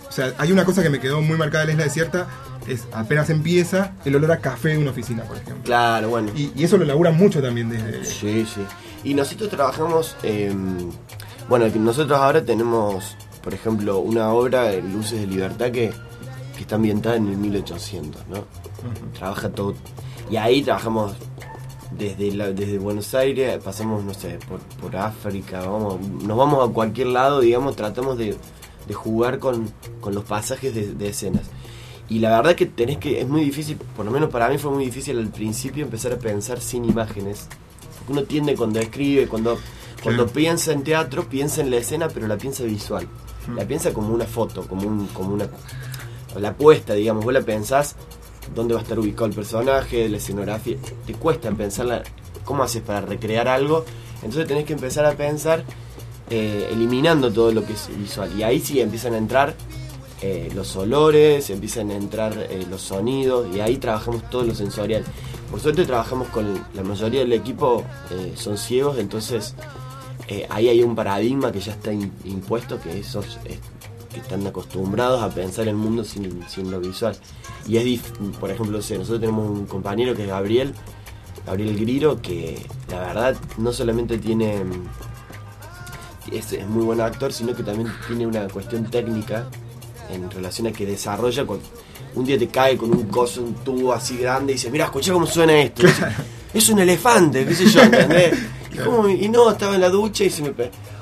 O sea, hay una cosa que me quedó muy marcada en la isla desierta. Es apenas empieza el olor a café de una oficina, por ejemplo. Claro, bueno. Y, y eso lo laburan mucho también desde. Sí, sí. Y nosotros trabajamos, eh, bueno, nosotros ahora tenemos, por ejemplo, una obra, eh, Luces de Libertad, que, que está ambientada en el 1800, ¿no? Trabaja todo. Y ahí trabajamos desde, la- desde Buenos Aires, pasamos, no sé, por, por África, vamos, nos vamos a cualquier lado, digamos, tratamos de, de jugar con, con los pasajes de, de escenas. Y la verdad que tenés que, es muy difícil, por lo menos para mí fue muy difícil al principio empezar a pensar sin imágenes. Porque uno tiende cuando escribe, cuando, cuando piensa en teatro, piensa en la escena, pero la piensa visual. La piensa como una foto, como, un, como una... La puesta, digamos, vos la pensás dónde va a estar ubicado el personaje, la escenografía. Te cuesta pensarla, cómo haces para recrear algo. Entonces tenés que empezar a pensar eh, eliminando todo lo que es visual. Y ahí sí empiezan a entrar eh, los olores, empiezan a entrar eh, los sonidos y ahí trabajamos todo lo sensorial. Por suerte trabajamos con la mayoría del equipo, son ciegos, entonces ahí hay un paradigma que ya está impuesto, que esos eh, que están acostumbrados a pensar el mundo sin, sin lo visual. Y es, dif- por ejemplo, nosotros tenemos un compañero que es Gabriel, Gabriel Griro, que la verdad no solamente tiene es, es muy buen actor, sino que también tiene una cuestión técnica en relación a que desarrolla con un día te cae con un coso, un tubo así grande y dice, mira, escucha cómo suena esto. Dice, es un elefante, qué sé yo, ¿entendés? Y, como- y no, estaba en la ducha y se me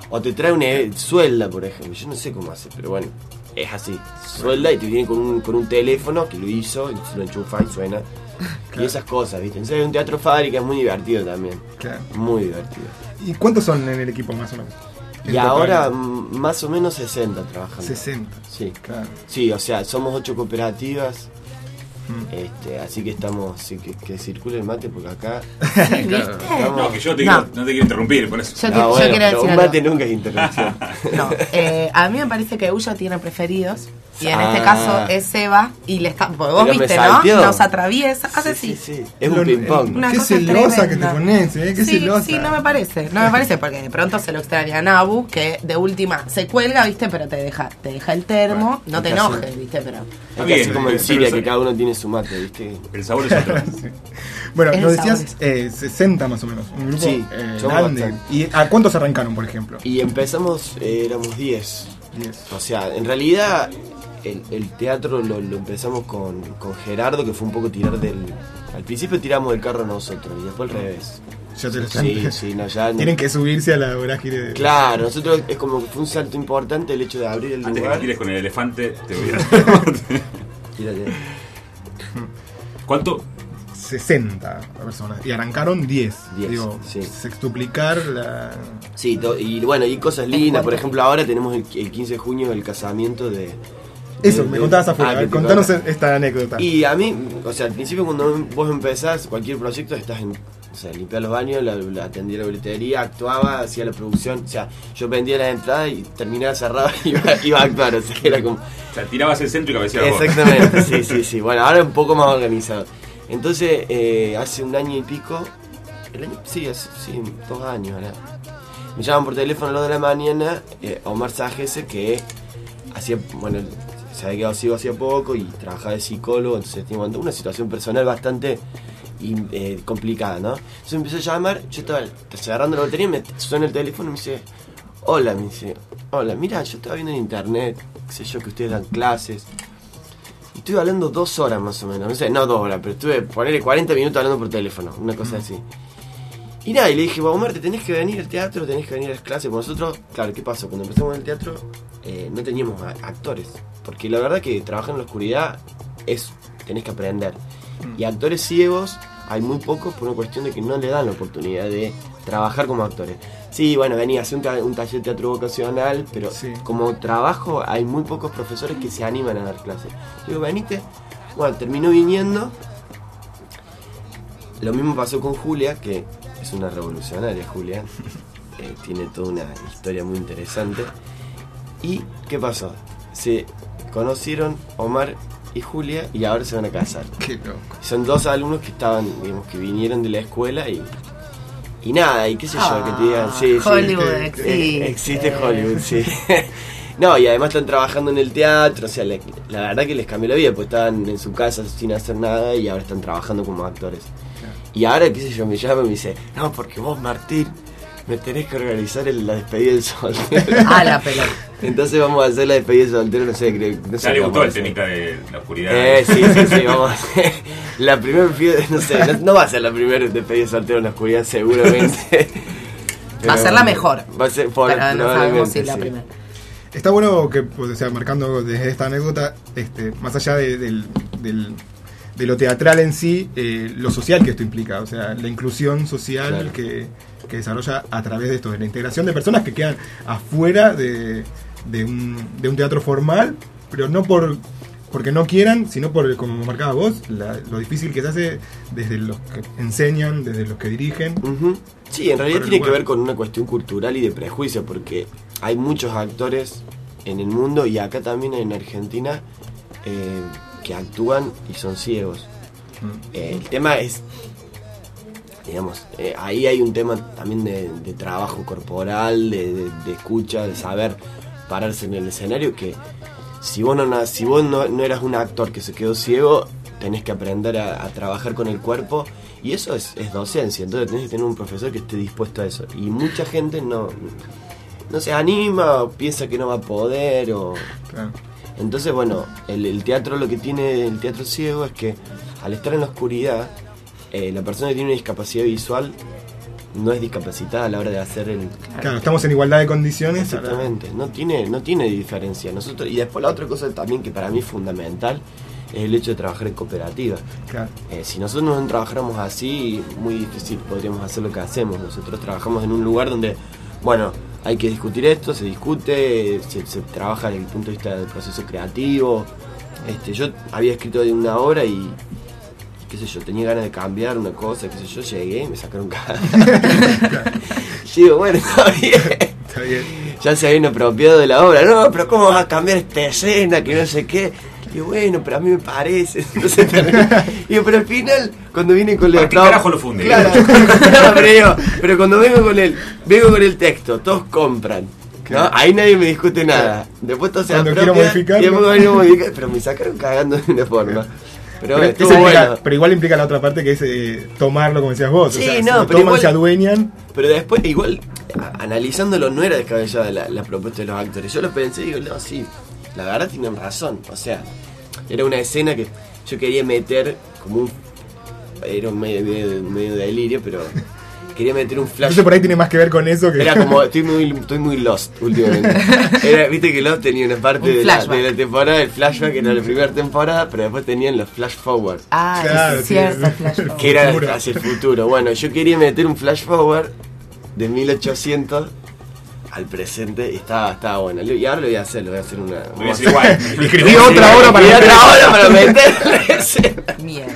O te trae una suelda, por ejemplo. Yo no sé cómo hace, pero bueno, es así. Suelda y te viene con un, con un teléfono que lo hizo, y se lo enchufa y suena. Y esas cosas, ¿viste? Entonces hay un teatro fábrica es muy divertido también. Claro. Muy divertido. ¿Y cuántos son en el equipo más o menos? En Y total. ahora más o menos 60 trabajando. 60. Sí. Claro. Sí, o sea, somos ocho cooperativas. Mm. Este, así que estamos, sí, que, que circule el mate porque acá. No, que yo te No. quiero- no te quiero interrumpir, por eso. Yo, No, que- yo bueno, quiero pero decir un algo. mate nunca es interrupción. No, eh, a mí me parece que Ullo tiene preferidos. Y en Ah. este caso es Seba. Y le está. porque Vos Pero viste. ¿no? Nos atraviesa. Hace Sí, así. sí, sí. Es un ping-pong. Qué celosa que te pones, ¿eh? Qué sí, celosa. sí, no me parece. No me parece porque de pronto se lo extraña a Nabu, que de última se cuelga, ¿viste? Pero te deja, te deja el termo. no te enojes, ¿viste? Pero. Es casi como en Siria, que cada uno tiene su mate, ¿viste? El sabor es otro. Bueno, nos decías eh, 60 más o menos. Un grupo Sí, eh, grande. bastante. ¿Y a cuántos arrancaron, por ejemplo? Y empezamos, eh, éramos 10. 10. O sea, en realidad el, el teatro lo, lo empezamos con, con Gerardo, que fue un poco tirar del... Al principio tiramos del carro nosotros y después al revés. Ya te lo Sí, están- sí, no, ya no- Tienen que subirse a la vorágine de. Claro, nosotros es como que fue un salto importante el hecho de abrir el Antes que lugar. te tires con el elefante, te voy a. ¿Cuánto? 60 personas. Y arrancaron 10. 10, Digo, sí. sextuplicar la. Sí, y bueno, y cosas lindas. Por ejemplo, ahora tenemos el, el 15 de junio el casamiento de. Eso, de- me contabas afuera. Ah, A ver, contanos esta anécdota. Y a mí, o sea, al principio cuando vos empezás cualquier proyecto, estás en, o sea, limpiar los baños, la, la atendía la boletería, actuaba, hacía la producción, o sea, yo vendía las entradas y terminaba cerrado y iba, iba a actuar, o sea, que era como... O sea, tirabas el centro y cabeceabas. Exactamente, sí, sí, sí. Bueno, ahora un poco más organizado. Entonces, eh, hace un año y pico, el año, sí, hace, sí, dos años ahora, me llaman por teléfono a las 2 de la mañana eh, Omar Sajese, que hacía, bueno, se había quedado ciego hacía poco y trabajaba de psicólogo, entonces tenía una situación personal bastante y, eh, complicada, ¿no? Entonces me empezó a llamar, yo estaba agarrando la batería, me suena el teléfono y me dice, hola, me dice, hola, mira, yo estaba viendo en internet, qué sé yo, que ustedes dan clases. Y estuve hablando dos horas más o menos, no sé, no dos horas, pero estuve, ponerle 40 minutos hablando por teléfono, una cosa así. Y nada, y le dije, Omar, te tenés que venir al teatro, tenés que venir a las clases. Porque nosotros, claro, ¿qué pasó? Cuando empezamos en el teatro, eh, no teníamos actores. Porque la verdad que trabajar en la oscuridad es, tenés que aprender. Y actores ciegos hay muy pocos por una cuestión de que no le dan la oportunidad de trabajar como actores. Sí, bueno, venía a hacer un, ta- un taller de teatro vocacional, pero como trabajo hay muy pocos profesores que se animan a dar clases. Digo, venite. Bueno, terminó viniendo. Lo mismo pasó con Julia, que es una revolucionaria, Julia. Eh, tiene toda una historia muy interesante. ¿Y qué pasó? Se conocieron Omar y Julia y ahora se van a casar. Qué loco. Son dos alumnos que estaban, digamos, que vinieron de la escuela y. Y nada, y qué sé yo, que te digan, sí, sí. Hollywood eh, existe. Existe Hollywood, sí. no, y además están trabajando en el teatro, o sea, la, la verdad que les cambió la vida, pues estaban en su casa sin hacer nada y ahora están trabajando como actores. Y ahora, qué sé yo, me llama y me dice, no, porque vos, Martín, me tenés que organizar el- la despedida del soltero. Ah, la pelota. Entonces vamos a hacer la despedida del soltero, no sé, creo no sé Ya le gustó el temita de la oscuridad. Eh, sí, sí, sí, vamos a hacer. La primera no sé, no, no va a ser la primera despedida de soltero en la oscuridad, seguramente. Va a ser la mejor. Va a ser por, Pero no sabemos si la sí. primera. Está bueno que, pues, o sea, marcando desde esta anécdota, este, más allá de, del- del- de lo teatral en sí, eh, lo social que esto implica, o sea, la inclusión social Claro. que, que desarrolla a través de esto, de la integración de personas que quedan afuera de, de un, de un teatro formal, pero no por porque no quieran, sino por, como marcaba vos, la- lo difícil que se hace desde los que enseñan, desde los que dirigen. Sí, en realidad tiene que ver con una cuestión cultural y de prejuicio, porque hay muchos actores en el mundo y acá también en Argentina eh, que actúan y son ciegos. Eh, el tema es, digamos, eh, ahí hay un tema también de, de trabajo corporal, de, de- de escucha, de saber pararse en el escenario, que si vos no, si vos no, no eras un actor que se quedó ciego, tenés que aprender a, a trabajar con el cuerpo y eso es, es docencia, entonces tenés que tener un profesor que esté dispuesto a eso. Y mucha gente no, no se anima o piensa que no va a poder o... Entonces, bueno, el, el teatro lo que tiene el teatro ciego es que al estar en la oscuridad, eh, la persona que tiene una discapacidad visual no es discapacitada a la hora de hacer el... Claro, estamos en igualdad de condiciones. Exactamente, no tiene, no tiene diferencia. Nosotros, y después la otra cosa también que para mí es fundamental es el hecho de trabajar en cooperativa. Claro. Eh, si nosotros no trabajáramos así, muy difícil podríamos hacer lo que hacemos. Nosotros trabajamos en un lugar donde, bueno, hay que discutir esto, se discute, se, se trabaja desde el punto de vista del proceso creativo. Este, yo había escrito de una obra y, qué sé yo, tenía ganas de cambiar una cosa, qué sé yo, llegué y me sacaron cara. Digo, bueno, está bien. Ya se habían apropiado de la obra. No, pero ¿cómo vas a cambiar esta escena? Que no sé qué. Y bueno, pero a mí me parece. Entonces, y digo, pero al final, cuando viene con el ¿Para qué carajo lo funde? Claro, pero, digo, pero cuando vengo con el, vengo con el texto, todos compran. ¿no? Ahí nadie me discute nada. Después todos se Cuando quiero apropian, modificarlo. y después vengo a modificar, pero me sacaron cagando de una forma. Pero, Pero, bueno, implica- pero igual implica la otra parte que es eh, tomarlo, como decías vos. Sí, o sea, no, lo pero toman, igual- se adueñan. Pero después, igual, a- analizándolo, no era descabellada la, la propuesta de los actores. Yo lo pensé y digo, no, sí, la verdad tienen razón. O sea, era una escena que yo quería meter como un. Era un medio, medio, medio delirio, pero quería meter un flash. Entonces por ahí tiene más que ver con eso que. Era como, estoy muy, estoy muy lost últimamente. Era, Viste que Lost tenía una parte Un de la, flashback. de la temporada, el flashback era la primera temporada, pero después tenían los flash forward. Ah, Claro, es sí. cierto, Flash. que era Futuro. hacia el futuro. Bueno, yo quería meter un flash forward de 1800 al presente estaba bueno. Y ahora lo voy a hacer, lo voy a hacer una. Lo voy a hacer igual. Y escribí otra hora para otra hora para meterle ese. Mierda.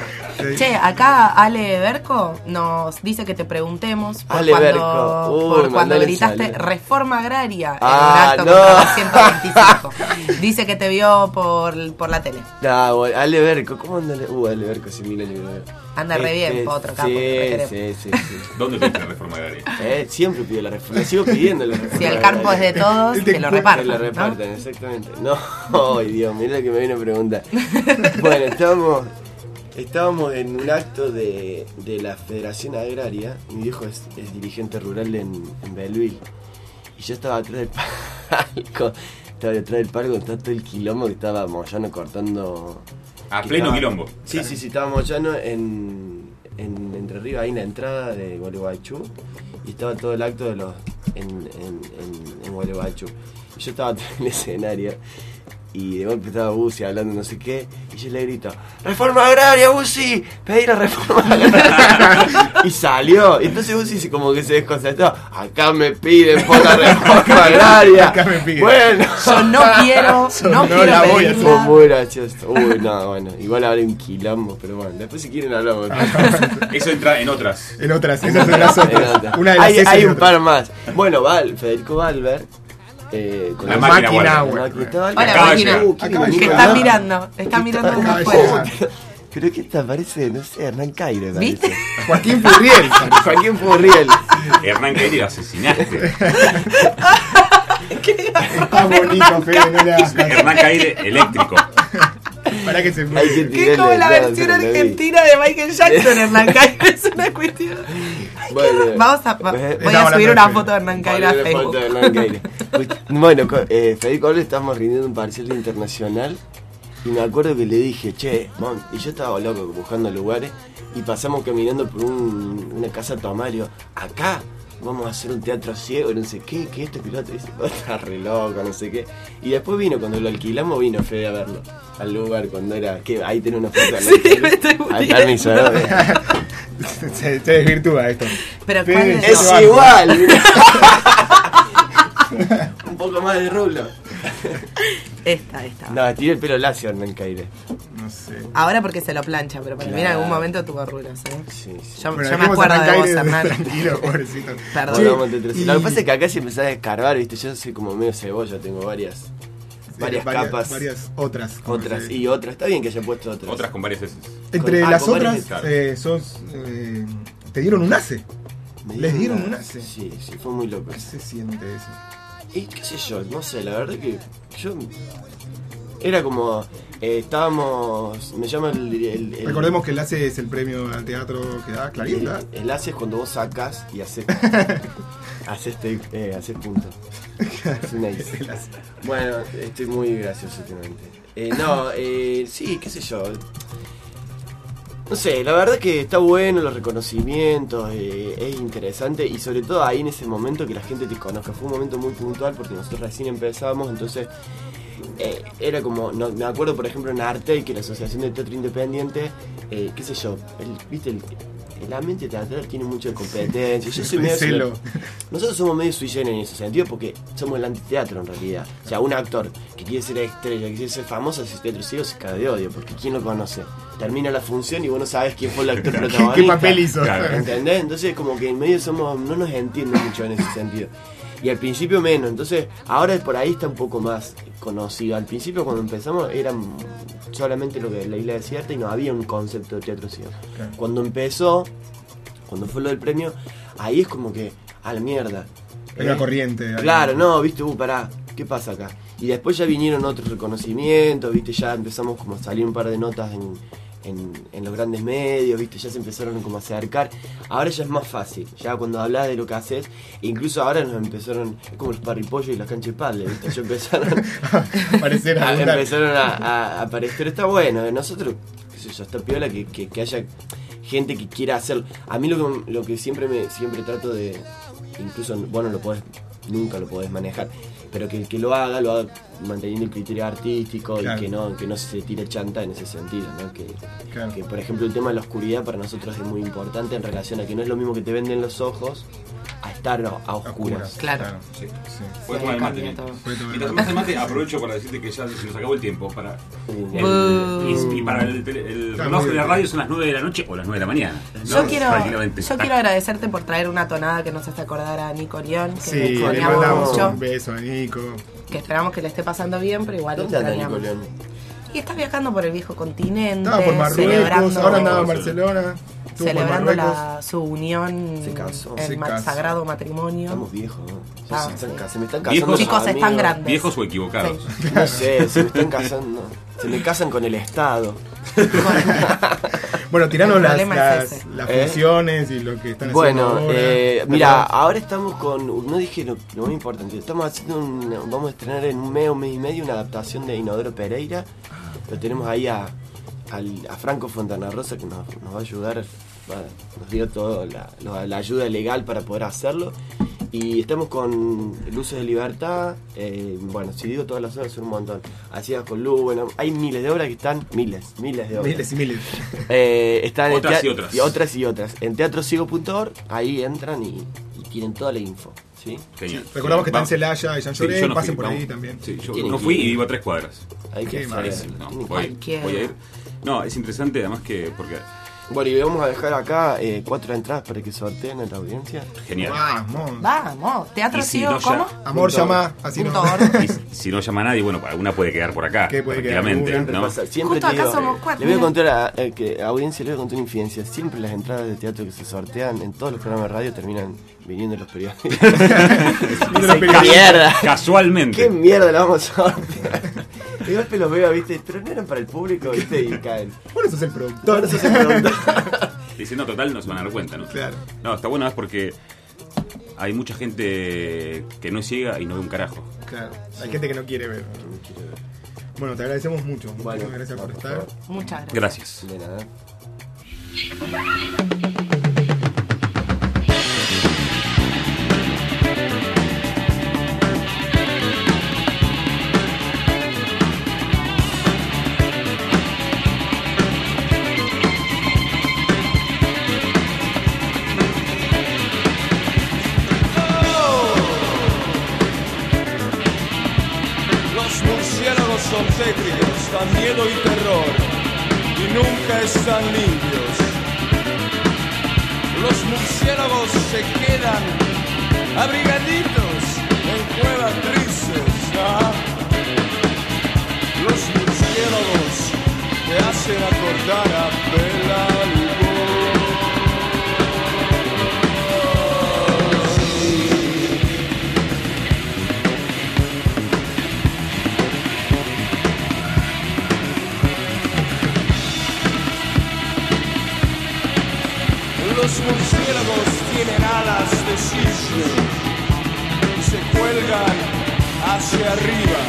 Che, acá Ale Berco nos dice que te preguntemos por Ale cuando, Berco. Uy, por cuando gritaste saludo. reforma agraria Ah, en un no. acto la 125. Dice que te vio por, por la tele. No, bueno, Ale Berco, ¿cómo anda? Ale- Uh, Ale Berco, sí, mira, Berco. Anda re bien, otro capo, Sí, re sí, sí, sí. ¿Dónde pediste la reforma agraria? Eh, siempre pido la reforma, sigo pidiendo la reforma Si el campo es de todos, que lo repartan. Que lo repartan, exactamente. No, ay Dios, mira lo que me viene a preguntar. Bueno, estábamos, estábamos en un acto de, de la Federación Agraria. Mi viejo es, es dirigente rural en, en Belleville. Y yo estaba atrás del palco. Estaba detrás del palco, estaba todo el quilombo que estaba Moyano cortando. A pleno estaba- quilombo. Sí, sí, sí, estaba Moyano en, en Entre Ríos, ahí en la entrada de Gualeguaychú. Y estaba todo el acto de los en, en, en, en Gualeguaychú. Y yo estaba en el escenario. Y de golpe estaba Busi hablando no sé qué. Y yo le grito: ¡Reforma agraria, Busi! ¡Pedí la reforma agraria! y salió. Y entonces Busi se- como que se desconcertó. Acá me piden por la reforma agraria. Acá me piden. Bueno. Yo no quiero, no, quiero la voy a. Fue muy gracioso. Uy, no, bueno. Igual habrá un quilombo, pero bueno. Después si quieren hablamos. Eso entra en otras. En otras, esas son las otras. Una de las hay hay un par más. Bueno, Val, Federico Valver. Eh, con La el- máquina máquina. La estaba- Hola, máquina. Uh. Que está mirando, está mirando afuera. llegar. Pero que esta parece, no sé, Hernán Caire ¿Viste? Joaquín Furriel. Joaquín Furriel. Hernán Caire lo asesinaste. Está bonito, Fede, no le hagas. Hernán Caire eléctrico. Para que se que Que es como la versión argentina de Michael Jackson, Hernán Caire. Es una cuestión. Bueno, Vamos a, va- pues, voy estamos a subir una foto de Hernán Caire a foto Facebook. de. Bueno, eh, Federico Valver estábamos rindiendo un parcial internacional y me acuerdo que le dije, che, y yo estaba loco buscando lugares y pasamos caminando por un- una casa tomario. Acá vamos a hacer un teatro ciego, no sé qué, que esto, que lo otro. Y dice, "Vos estás re loco, no sé qué. Y después vino, cuando lo alquilamos, vino Fede a verlo al lugar cuando era, que ahí tiene una foto me estoy permiso, ¿no? se, se desvirtúa esto. Pero Fede, ¿cuál yo es? igual. poco más de rulo. Esta, esta. No, tiene el pelo lacio Hernán Caire. No sé. Ahora porque se lo plancha, pero para mí en algún momento tuvo rulos, ¿eh? Sí, sí. Yo, me acuerdo de vos, Hernán. Tranquilo, pobrecito. Perdón. Y- Lo que pasa es que acá si empezás a escarbar, viste, yo soy como medio cebolla, tengo varias, varias, capas, Varias otras. otras y otras. Está bien que haya puesto otras. Otras con varias S. Entre con- ah, las otras, eh, sos. eh, te dieron un ACE. Les dieron una- un ACE. Sí, sí, fue muy loco. ¿Qué se siente eso? Y qué sé yo, no sé, la verdad que yo... Era como... eh, estábamos... Me llama el... el- el- Recordemos que el ACE es el premio al teatro que da Clarín, El, el es cuando vos sacas y haces. haces, te- eh, haces punto. Es un ACE. Bueno, estoy muy gracioso últimamente. Eh, no, eh, sí, qué sé yo. No sé, la verdad que está bueno los reconocimientos, eh, es interesante y sobre todo ahí en ese momento que la gente te conozca. Fue un momento muy puntual porque nosotros recién empezamos, entonces eh, era como, no, me acuerdo por ejemplo en Arte, que la Asociación de Teatro Independiente, eh, qué sé yo, el, viste, el, el ambiente teatral tiene mucho de competencia. Yo soy medio nosotros somos medio sui generis en ese sentido porque somos el antiteatro en realidad. O sea, un actor que quiere ser estrella, que quiere ser famoso, hace teatro ciego se cae de odio, porque ¿quién lo conoce? Termina la función y vos no sabes quién fue el actor protagonista. ¿Qué papel hizo? ¿Entendés? Entonces como que en medio somos, no nos entienden mucho en ese sentido. Y al principio menos, entonces ahora por ahí está un poco más conocido. Al principio cuando empezamos era solamente lo que la isla desierta y no había un concepto de teatro ciego. Cuando empezó, cuando fue lo del premio, ahí es como que, a la mierda. Una ¿Eh? corriente. ahí. Claro, no, viste, uh, pará, ¿qué pasa acá? Y después ya vinieron otros reconocimientos, viste, ya empezamos como a salir un par de notas en, en, en los grandes medios, viste, ya se empezaron como a acercar. Ahora ya es más fácil, ya cuando hablas de lo que haces, incluso ahora nos empezaron, es como los parripollos y las canchas de viste, ya empezaron, a, abundar. empezaron a, a- a aparecer, está bueno, eh, nosotros, qué sé yo, está piola que, que, que haya gente que quiera hacerlo. A mí lo que, lo que siempre me siempre trato de, incluso vos no lo podés, nunca lo podés manejar, pero que el que lo haga, lo haga manteniendo el criterio artístico Claro. y que no, que no se tire chanta en ese sentido, ¿no? Que, Claro. que, por ejemplo el tema de la oscuridad para nosotros es muy importante en relación a que no es lo mismo que te venden los ojos a estar a, oscuras. Claro. Sí. Sí. Puedes Sí, tomar el mate. Mientras tomas el mate, aprovecho para decirte que ya se nos acabó el tiempo. Para Uh. el- y, y para el, el reloj de la radio son las 9 de la noche o las 9 de la mañana. ¿no? Yo quiero, yo quiero agradecerte por traer una tonada que nos hace acordar a Nico León, que Sí, le mandamos mucho, un beso a Nico. que esperamos que le esté pasando bien, pero igual ¿Dónde anda. Nico Y está viajando por el viejo continente, Estaba por Marruecos, celebrando, ahora andaba en Barcelona. Estuvo celebrando la, su unión, Se casó. el Se ma- casó. sagrado matrimonio. Estamos viejos, Ah, se, están sí. ca- se me están Viejos. casando. Chicos, están amigos. grandes. Viejos o equivocados. No sé, se me están casando. Se me casan con el Estado. Bueno, tiranos las, ¿Eh? funciones y lo que están Bueno, haciendo ahora. eh, mira, ahora estamos con. No dije lo, lo más importante. Estamos haciendo un. Vamos a estrenar en un mes, un mes y medio una adaptación de Inodoro Pereira. Lo tenemos ahí a, al- a Franco Fontana Rosa que nos, nos va a ayudar. va- nos dio toda la, la- ayuda legal para poder hacerlo. Y estamos con Luces de Libertad. eh, bueno, si digo todas las obras son un montón. Hacidas con luz, bueno, hay miles de obras que están. Miles, miles de obras. Miles y miles. Eh, están en Otras tea- y otras. Y otras y otras. En teatrosigo.org, ahí entran y, y tienen toda la info. ¿sí? Genial. Recordamos que está en. Celaya y San Sí, Lloré, yo no pasen fui, por ahí vamos. también. Sí, yo no fui y vivo a tres cuadras. Hay que no, voy, voy a ir. No, es interesante además que. Porque. Bueno, y vamos a dejar acá eh, cuatro entradas para que sorteen a la audiencia. Genial. Vamos. Vamos, teatro si no, ¿cómo? Amor, Punto llama. Así no. Y si- no llama a nadie, bueno, alguna puede quedar por acá. Que puede quedar tranquilamente, ¿no? siempre Justo te acá digo, somos cuatro, Le voy a contar a, eh, que, audiencia, le voy a contar una infidencia. Siempre las entradas de teatro que se sortean en todos los programas de radio terminan viniendo los periódicos. Viniendo los ¡Qué periódicos. mierda! Casualmente. ¿Qué mierda la vamos a de golpe los veo, ¿viste? Pero no eran para el público, ¿viste? Y caen. Bueno, eso es el productor. Eso se pregunta. Diciendo total, no se van a dar cuenta, ¿no? Claro. No, está bueno, es porque hay mucha gente que no es ciega y no ve un carajo. Claro. Hay gente que no quiere ver. Bueno, te agradecemos mucho. Muchas gracias por estar. Muchas gracias. Gracias. De nada. Los murciélagos son tétricos, dan miedo y terror, y nunca están limpios. Los murciélagos se quedan abrigaditos en cuevas tristes. ¿ah? Los murciélagos te hacen acordar a Bela tienen alas de cisne y se cuelgan hacia arriba,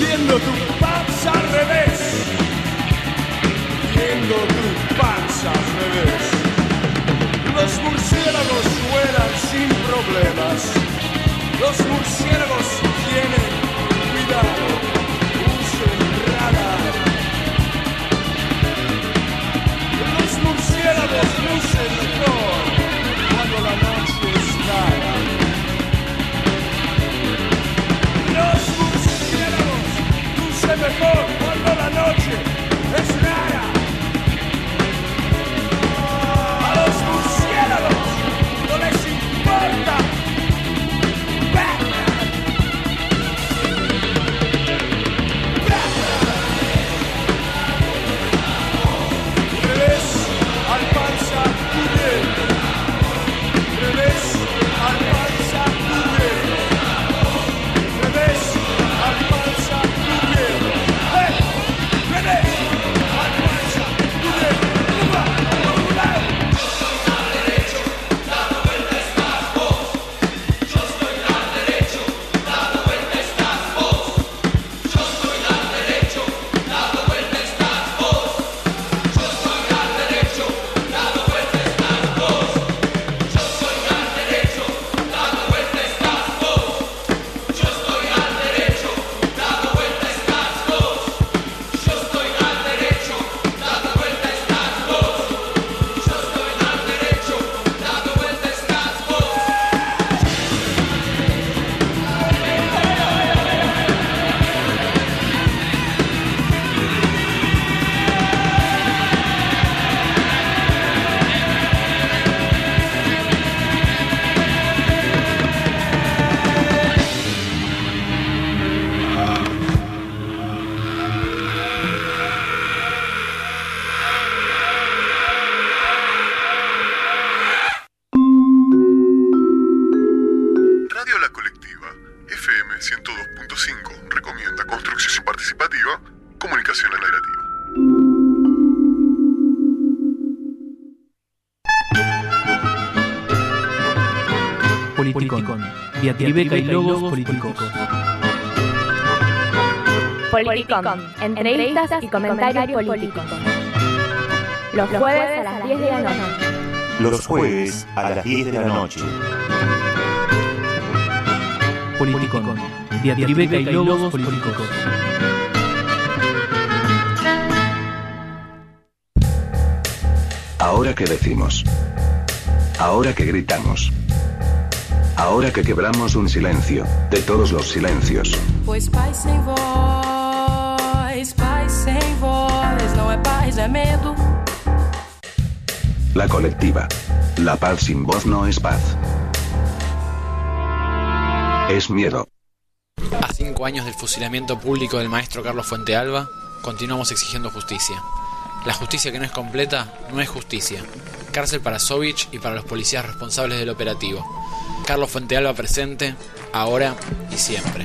viendo tu panza al revés, viendo tu panza al revés. Los murciélagos vuelan sin problemas, los murciélagos tienen cuidado, usen radar. Los murciélagos lucen mejor Diatribeca y logos políticos. Politicón. Entrevistas y comentarios políticos. Los jueves a las 10 de la noche. Los jueves a las 10 de la noche. Politicón. Diatribeca y logos políticos. Ahora que decimos. Ahora que gritamos. Ahora que quebramos un silencio, de todos los silencios. Pois paz sem voz, paz sem voz, não é paz, é medo. La colectiva. La paz sin voz no es paz. Es miedo. A cinco años del fusilamiento público del maestro Carlos Fuente Alba, continuamos exigiendo justicia. La justicia que no es completa no es justicia. Cárcel para Sovich y para los policías responsables del operativo. Carlos Fuente Alba presente, ahora y siempre.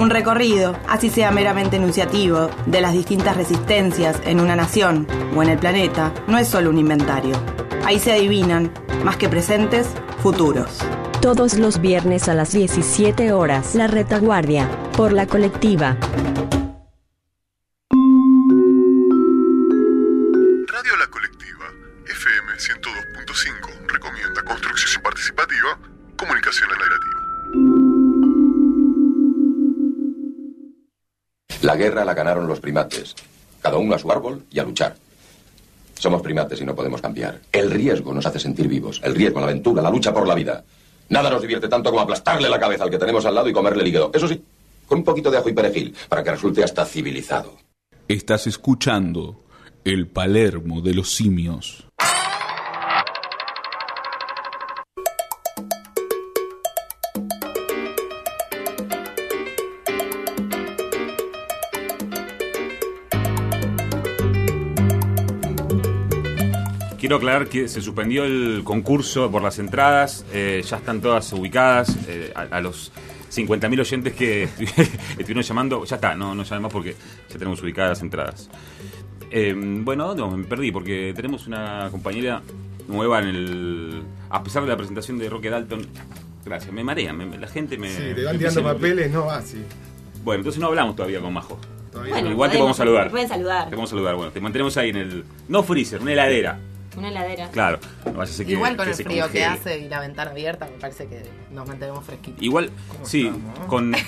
Un recorrido, así sea meramente enunciativo, de las distintas resistencias en una nación o en el planeta, no es solo un inventario. Ahí se adivinan, más que presentes, futuros. Todos los viernes a las 17 horas. La retaguardia. Por la colectiva. Guerra la ganaron los primates. Cada uno a su árbol y a luchar. Somos primates y no podemos cambiar. El riesgo nos hace sentir vivos. El riesgo, la aventura, la lucha por la vida. Nada nos divierte tanto como aplastarle la cabeza al que tenemos al lado y comerle el hígado. Eso sí, con un poquito de ajo y perejil, para que resulte hasta civilizado. Estás escuchando el Palermo de los simios. Quiero aclarar que se suspendió el concurso por las entradas, eh, ya están todas ubicadas. eh, a, a los 50.000 oyentes que estuvieron llamando, ya está, no, no llamen más porque ya tenemos ubicadas las entradas. Eh, bueno, ¿a ¿dónde vamos? Me perdí porque tenemos una compañera nueva en el. A pesar de la presentación de Roque Dalton. Gracias, me marean, me- la gente me. Sí, te van tirando papeles, no va así. Bueno, entonces no hablamos todavía con Majo. Todavía Bueno, Igual te podemos- podemos saludar. Pueden saludar. Te podemos saludar, bueno, te mantenemos ahí en el. No freezer, una heladera. Una heladera. Claro, no vaya a ser que- Igual con que el se frío que hace y la ventana abierta, me parece que nos mantenemos fresquitos. Igual, sí, con,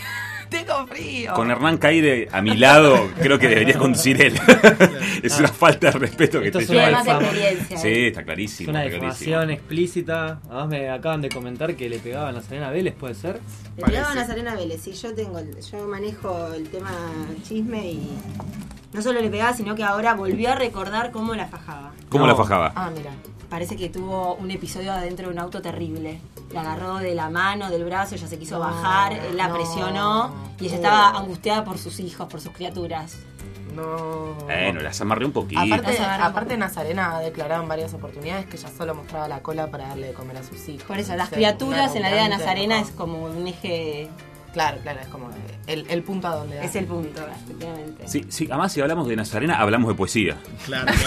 Tengo frío. con Hernán Caire a mi lado, creo que debería conducir él. es una falta de respeto que Esto te es una lleva al- difama- experiencia, Sí, eh. está Es clarísimo. una está clarísimo. difamación explícita. Además me acaban de comentar que le pegaban a Serena Vélez, ¿puede ser? Le pegaban a Serena Vélez y yo tengo, el- yo manejo el tema chisme y no solo le pegaba, sino que ahora volvió a recordar cómo la fajaba. ¿Cómo la fajaba? Ah, mira. Parece que tuvo un episodio adentro de un auto terrible. La agarró de la mano, del brazo, ella se quiso No, bajar, él la no. presionó y ella estaba angustiada por sus hijos, por sus criaturas. No. Bueno, las amarré un poquito. Aparte, aparte Nazarena ha declarado en varias oportunidades que ella solo mostraba la cola para darle de comer a sus hijos. Por eso, las criaturas en la vida de Nazarena ¿no? es como un eje. Claro, claro, es como el, el punto a donde da. Es el punto, efectivamente. Sí, sí, además si hablamos de Nazarena, hablamos de poesía. Claro,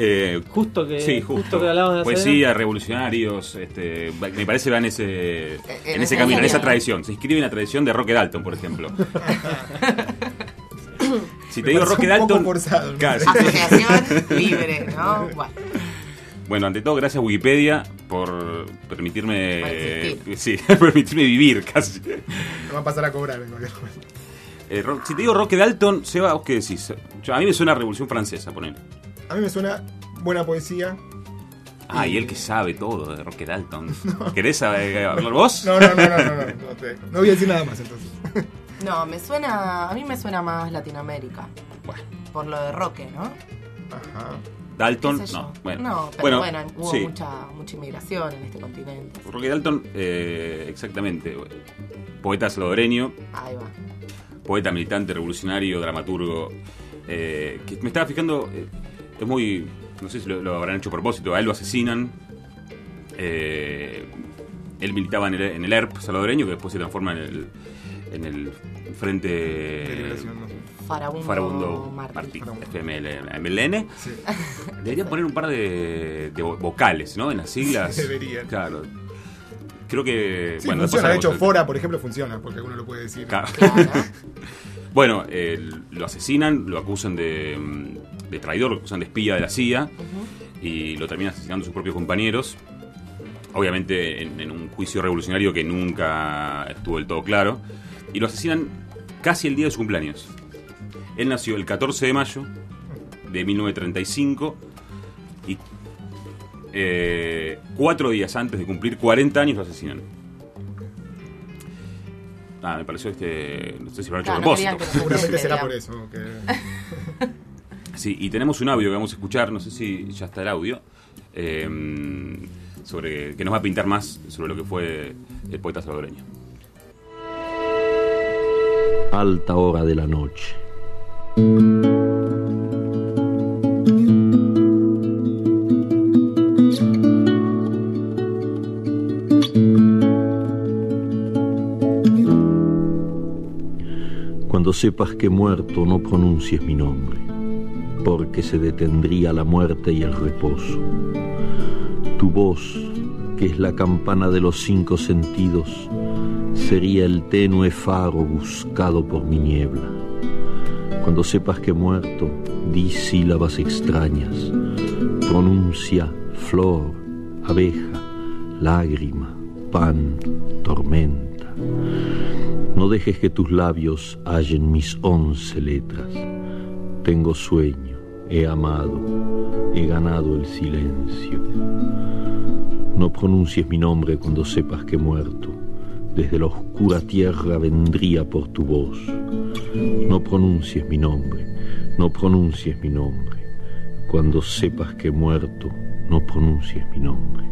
Eh, Justo que- sí, justo justo, que hablamos de poesía, revolucionarios, este, me parece van en ese, en en ese ese camino, en esa tradición. Se inscribe en la tradición de Roque Dalton, por ejemplo. si te Me digo Roque un poco Dalton, forzado, claro. Asociación libre, ¿no? Bueno. Bueno, ante todo, gracias Wikipedia por permitirme, existir. sí, permitirme vivir casi. Me va a pasar a cobrar en cualquier momento. Eh, rock- si te digo Roque Dalton, Seba, ¿vos qué decís? Yo- a mí me suena a Revolución Francesa, poner. A mí me suena buena poesía. Ah, y él que sabe todo de Roque Dalton. ¿Querés eh, hablar vos? No, no, no, no, no, no, no, te- no voy a decir nada más entonces. No, me suena. A mí me suena más Latinoamérica. Bueno. Por lo de Roque, ¿no? Ajá. Dalton, ¿Qué sé no. Bueno, No, pero Bueno, bueno, hubo sí. mucha, mucha inmigración en este continente. Roque Dalton, eh, exactamente. Poeta salvadoreño, Ahí va. poeta militante, revolucionario, dramaturgo. eh, que me estaba fijando, eh, es muy. No sé si lo, lo habrán hecho a propósito, a él lo asesinan. eh, él militaba en el, en el ERP salvadoreño, que después se transforma en el, en el Frente. Farabundo Farabundo Martí. FML, MLN. Deberían poner un par de, de vo- vocales, ¿no? En las siglas. Deberían. Claro. Creo que. Sí, bueno, funciona. De hecho, Fora, por ejemplo, funciona, porque alguno lo puede decir. Claro. Bueno, eh, lo asesinan, lo acusan de, mm, de traidor, lo acusan de espía de la CIA y lo terminan asesinando sus propios compañeros. Obviamente en, en un juicio revolucionario que nunca estuvo del todo claro. Y lo asesinan casi el día de su cumpleaños. Él nació el 14 de mayo de 1935 y eh, cuatro días antes de cumplir 40 años lo asesinan. Ah, me pareció este. No sé si lo han hecho a propósito. Seguramente será por eso. que- Sí, y tenemos un audio que vamos a escuchar, no sé si ya está el audio, eh, sobre que nos va a pintar más sobre lo que fue el poeta salvadoreño. Alta hora de la noche. Cuando sepas que muerto, no pronuncies mi nombre, porque se detendría la muerte y el reposo. Tu voz, que es la campana de los cinco sentidos, sería el tenue faro buscado por mi niebla. Cuando sepas que he muerto, di sílabas extrañas, pronuncia flor, abeja, lágrima, pan, tormenta. No dejes que tus labios hallen mis once letras. Tengo sueño, he amado, he ganado el silencio. No pronuncies mi nombre cuando sepas que he muerto. Desde la oscura tierra vendría por tu voz. No pronuncies mi nombre, no pronuncies mi nombre. Cuando sepas que he muerto, no pronuncies mi nombre.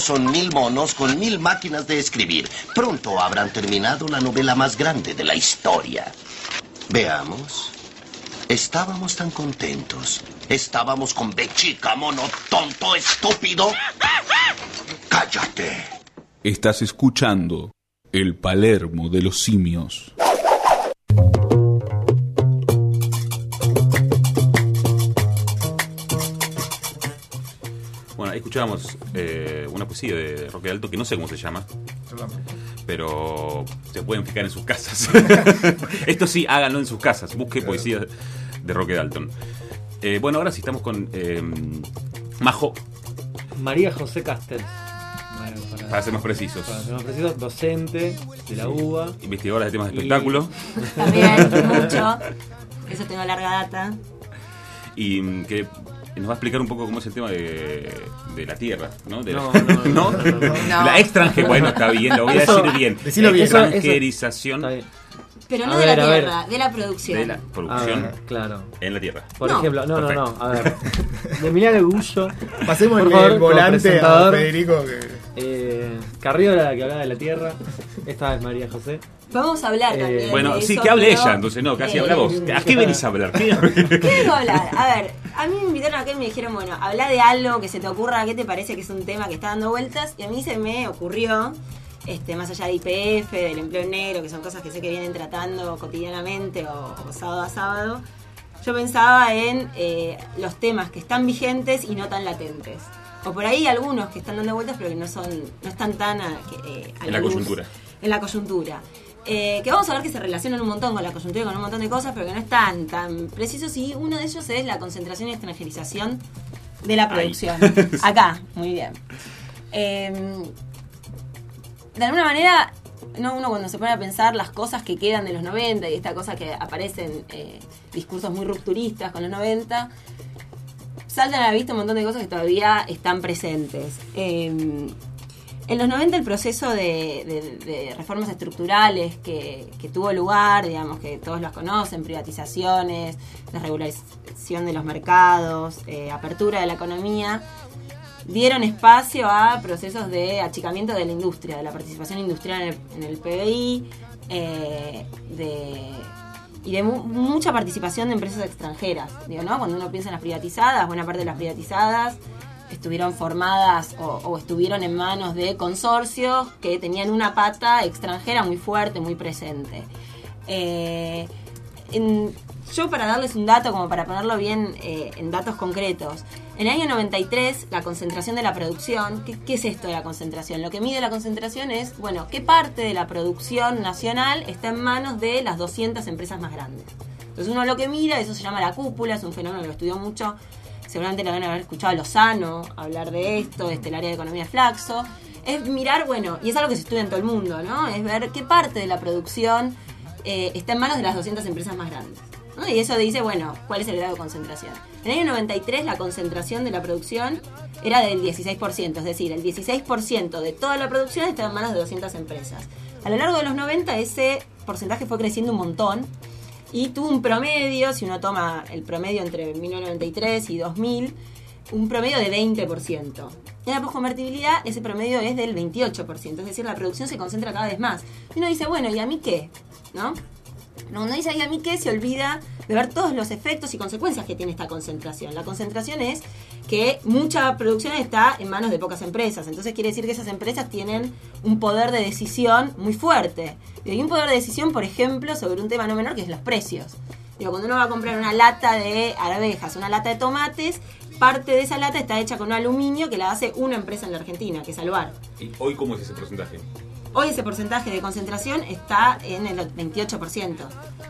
Son mil monos con mil máquinas de escribir. Pronto habrán terminado la novela más grande de la historia. Veamos. Estábamos tan contentos. Estábamos con Bechica, mono tonto, estúpido. ¡Cállate! Estás escuchando El Palermo de los Simios. Escuchábamos eh, una poesía de Roque Alto que no sé cómo se llama, pero se pueden fijar en sus casas. Esto sí, háganlo en sus casas. Busque poesía de Roque Dalton. Eh, bueno, ahora sí estamos con eh, Majo, María José Castells. Bueno, para, para ser más precisos. para ser más precisos, docente de la UBA. Investigadora de temas de Y- espectáculo. También, mucho. Eso tengo larga data. Y mm, que nos va a explicar un poco cómo es el tema de, de la tierra, ¿no? De No, la, no, no, no, no, no. La extranjerización. Bueno, está bien, lo voy a Eso- decir bien. decilo La bien. Eso- eso- Pero A no de ver, la tierra, de la producción. de la producción ver, claro. en la tierra. Por No. ejemplo, no, no, Perfecto. no, a ver. De Emiliano Gullo. Pasemos por el favor, volante a. Federico. Que... Eh, Carrillo era la que hablaba de la tierra. Esta es María José. Vamos a hablar Eh, también. Bueno, de sí, eso, que hable pero- ella, entonces no, casi Eh, habla vos. ¿A qué venís a hablar? ¿Qué? ¿Qué vengo a hablar? A ver, a mí me invitaron acá y me dijeron, bueno, habla de algo que se te ocurra, ¿qué te parece que es un tema que está dando vueltas? Y a mí se me ocurrió, este, más allá de IPF, del empleo negro, que son cosas que sé que vienen tratando cotidianamente o, o sábado a sábado, yo pensaba en eh, los temas que están vigentes y no tan latentes. O por ahí algunos que están dando vueltas pero que no son no están tan a, eh, a En la luz, coyuntura. En la coyuntura. Eh, que vamos a ver que se relacionan un montón con la coyuntura y con un montón de cosas, pero que no están tan precisos. Y uno de ellos es la concentración y extranjerización de la producción. Acá, muy bien. De alguna manera, no uno cuando se pone a pensar las cosas que quedan de los 90 y esta cosa que aparecen eh, discursos muy rupturistas con los 90, saltan a la vista un montón de cosas que todavía están presentes. Eh, en los 90 el proceso de, reformas estructurales que, que tuvo lugar, digamos que todos los conocen, privatizaciones, desregulación de los mercados, eh, apertura de la economía, dieron espacio a procesos de achicamiento de la industria, de la participación industrial en el, en el PBI, y de mu- mucha participación de empresas extranjeras. Digo, ¿no? Cuando uno piensa en las privatizadas, buena parte de las privatizadas estuvieron formadas o, estuvieron en manos de consorcios que tenían una pata extranjera muy fuerte, muy presente. Eh, yo para darles un dato, como para ponerlo bien eh, en datos concretos, en el año 93 la concentración de la producción, ¿qué, es esto de la concentración? Lo que mide la concentración es, bueno, qué parte de la producción nacional está en manos de las 200 empresas más grandes. Entonces uno lo que mira, eso se llama la cúpula, es un fenómeno que lo estudió mucho, seguramente lo van a haber escuchado a Lozano hablar de esto, este el área de economía Flaxo, es mirar, bueno, y es algo que se estudia en todo el mundo, ¿no? Es ver qué parte de la producción eh, está en manos de las 200 empresas más grandes. Y eso dice, bueno, ¿cuál es el grado de concentración? En el año 93 la concentración de la producción era del 16%, es decir, el 16% de toda la producción estaba en manos de 200 empresas. A lo largo de los 90 ese porcentaje fue creciendo un montón y tuvo un promedio, si uno toma el promedio entre 1993 y 2000, un promedio de 20%. En la posconvertibilidad ese promedio es del 28%, es decir, la producción se concentra cada vez más. Y uno dice, bueno, ¿y a mí qué? ¿No? No, uno dice, ¿y a mí qué? Se olvida de ver todos los efectos y consecuencias que tiene esta concentración. La concentración es que mucha producción está en manos de pocas empresas. Entonces quiere decir que esas empresas tienen un poder de decisión muy fuerte. Y un poder de decisión, por ejemplo, sobre un tema no menor que es los precios. Digo, cuando uno va a comprar una lata de arvejas, una lata de tomates, parte de esa lata está hecha con un aluminio que la hace una empresa en la Argentina, que es Alvar. ¿Y hoy cómo es ese porcentaje? Hoy ese porcentaje de concentración está en el 28%.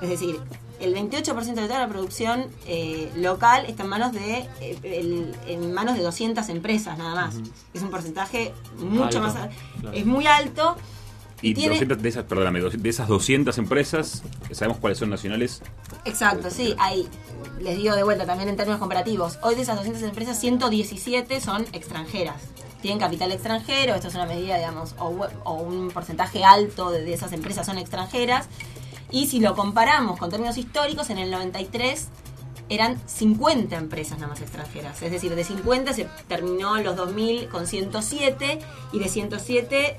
Es decir, el 28% de toda la producción eh, local está en manos de eh, el- en manos de 200 empresas nada más. Es un porcentaje mucho Alto, más claro. es muy alto Y tiene- 200 de esas, perdóname, de esas 200 empresas, sabemos cuáles son nacionales. Exacto, sí, hay les digo de vuelta también en términos comparativos. Hoy de esas 200 empresas 117 son extranjeras. Tienen capital extranjero, esto es una medida, digamos, o, un porcentaje alto de, esas empresas son extranjeras. Y si lo comparamos con términos históricos, en el 93 eran 50 empresas nada más extranjeras. Es decir, de 50 se terminó los 2000 con 107 y de 107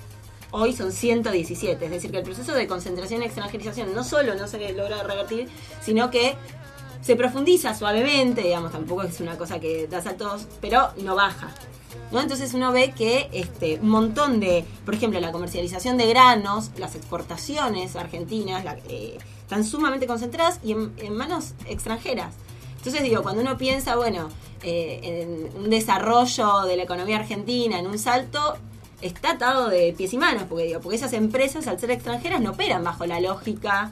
hoy son 117. Es decir, que el proceso de concentración y extranjerización no solo no se logra revertir, sino que se profundiza suavemente, digamos, tampoco es una cosa que da saltos, pero no baja. ¿No? Entonces uno ve que este, un montón de, por ejemplo, la comercialización de granos, las exportaciones argentinas, la- eh, están sumamente concentradas y en, manos extranjeras. Entonces digo, cuando uno piensa, bueno, eh, en un desarrollo de la economía argentina, en un salto, está atado de pies y manos, porque digo, porque esas empresas al ser extranjeras no operan bajo la lógica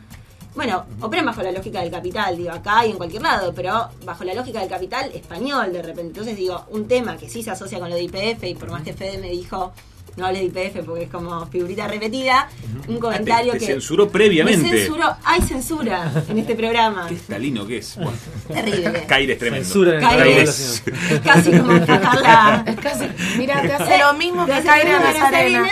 bueno, operan bajo la lógica del capital, digo, acá y en cualquier lado, pero bajo la lógica del capital español de repente. Entonces digo, un tema que sí se asocia con lo de IPF, y por más que Fede me dijo, no hables de IPF porque es como figurita repetida, un comentario Ah, te que... censuró previamente. Me censuró, hay censura en este programa. Talino que es. Bueno. Terrible. Caire es tremendo. Censura en el Caire es- casi como sacarla. Es casi, mira, te hace lo mismo que Caire que Nazarena.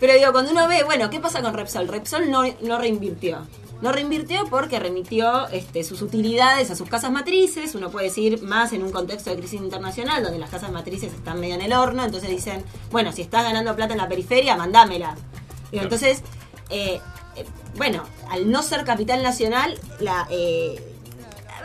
Pero digo, cuando uno ve, bueno, ¿qué pasa con Repsol? Repsol no, no reinvirtió. No reinvirtió porque remitió este, sus utilidades a sus casas matrices. Uno puede decir más en un contexto de crisis internacional donde las casas matrices están medio en el horno. Entonces dicen, bueno, si estás ganando plata en la periferia, mandámela. Digo, entonces, eh, eh, bueno, al no ser capital nacional, la, eh,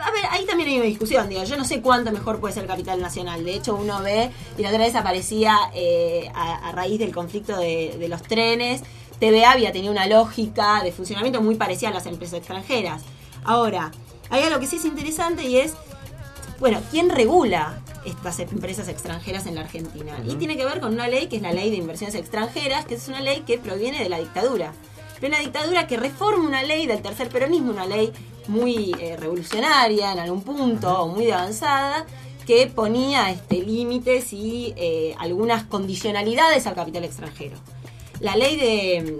a ver, ahí también hay una discusión, digo, yo no sé cuánto mejor puede ser capital nacional. De hecho, uno ve, y la otra vez aparecía eh, a, a raíz del conflicto de, de los trenes, TVA había tenido una lógica de funcionamiento muy parecida a las empresas extranjeras. Ahora, hay algo que sí es interesante y es, bueno, ¿quién regula estas empresas extranjeras en la Argentina? Y tiene que ver con una ley que es la ley de inversiones extranjeras, que es una ley que proviene de la dictadura. De una dictadura que reforma una ley del tercer peronismo, una ley muy eh, revolucionaria en algún punto, o muy avanzada, que ponía este, límites y eh, algunas condicionalidades al capital extranjero. La ley de,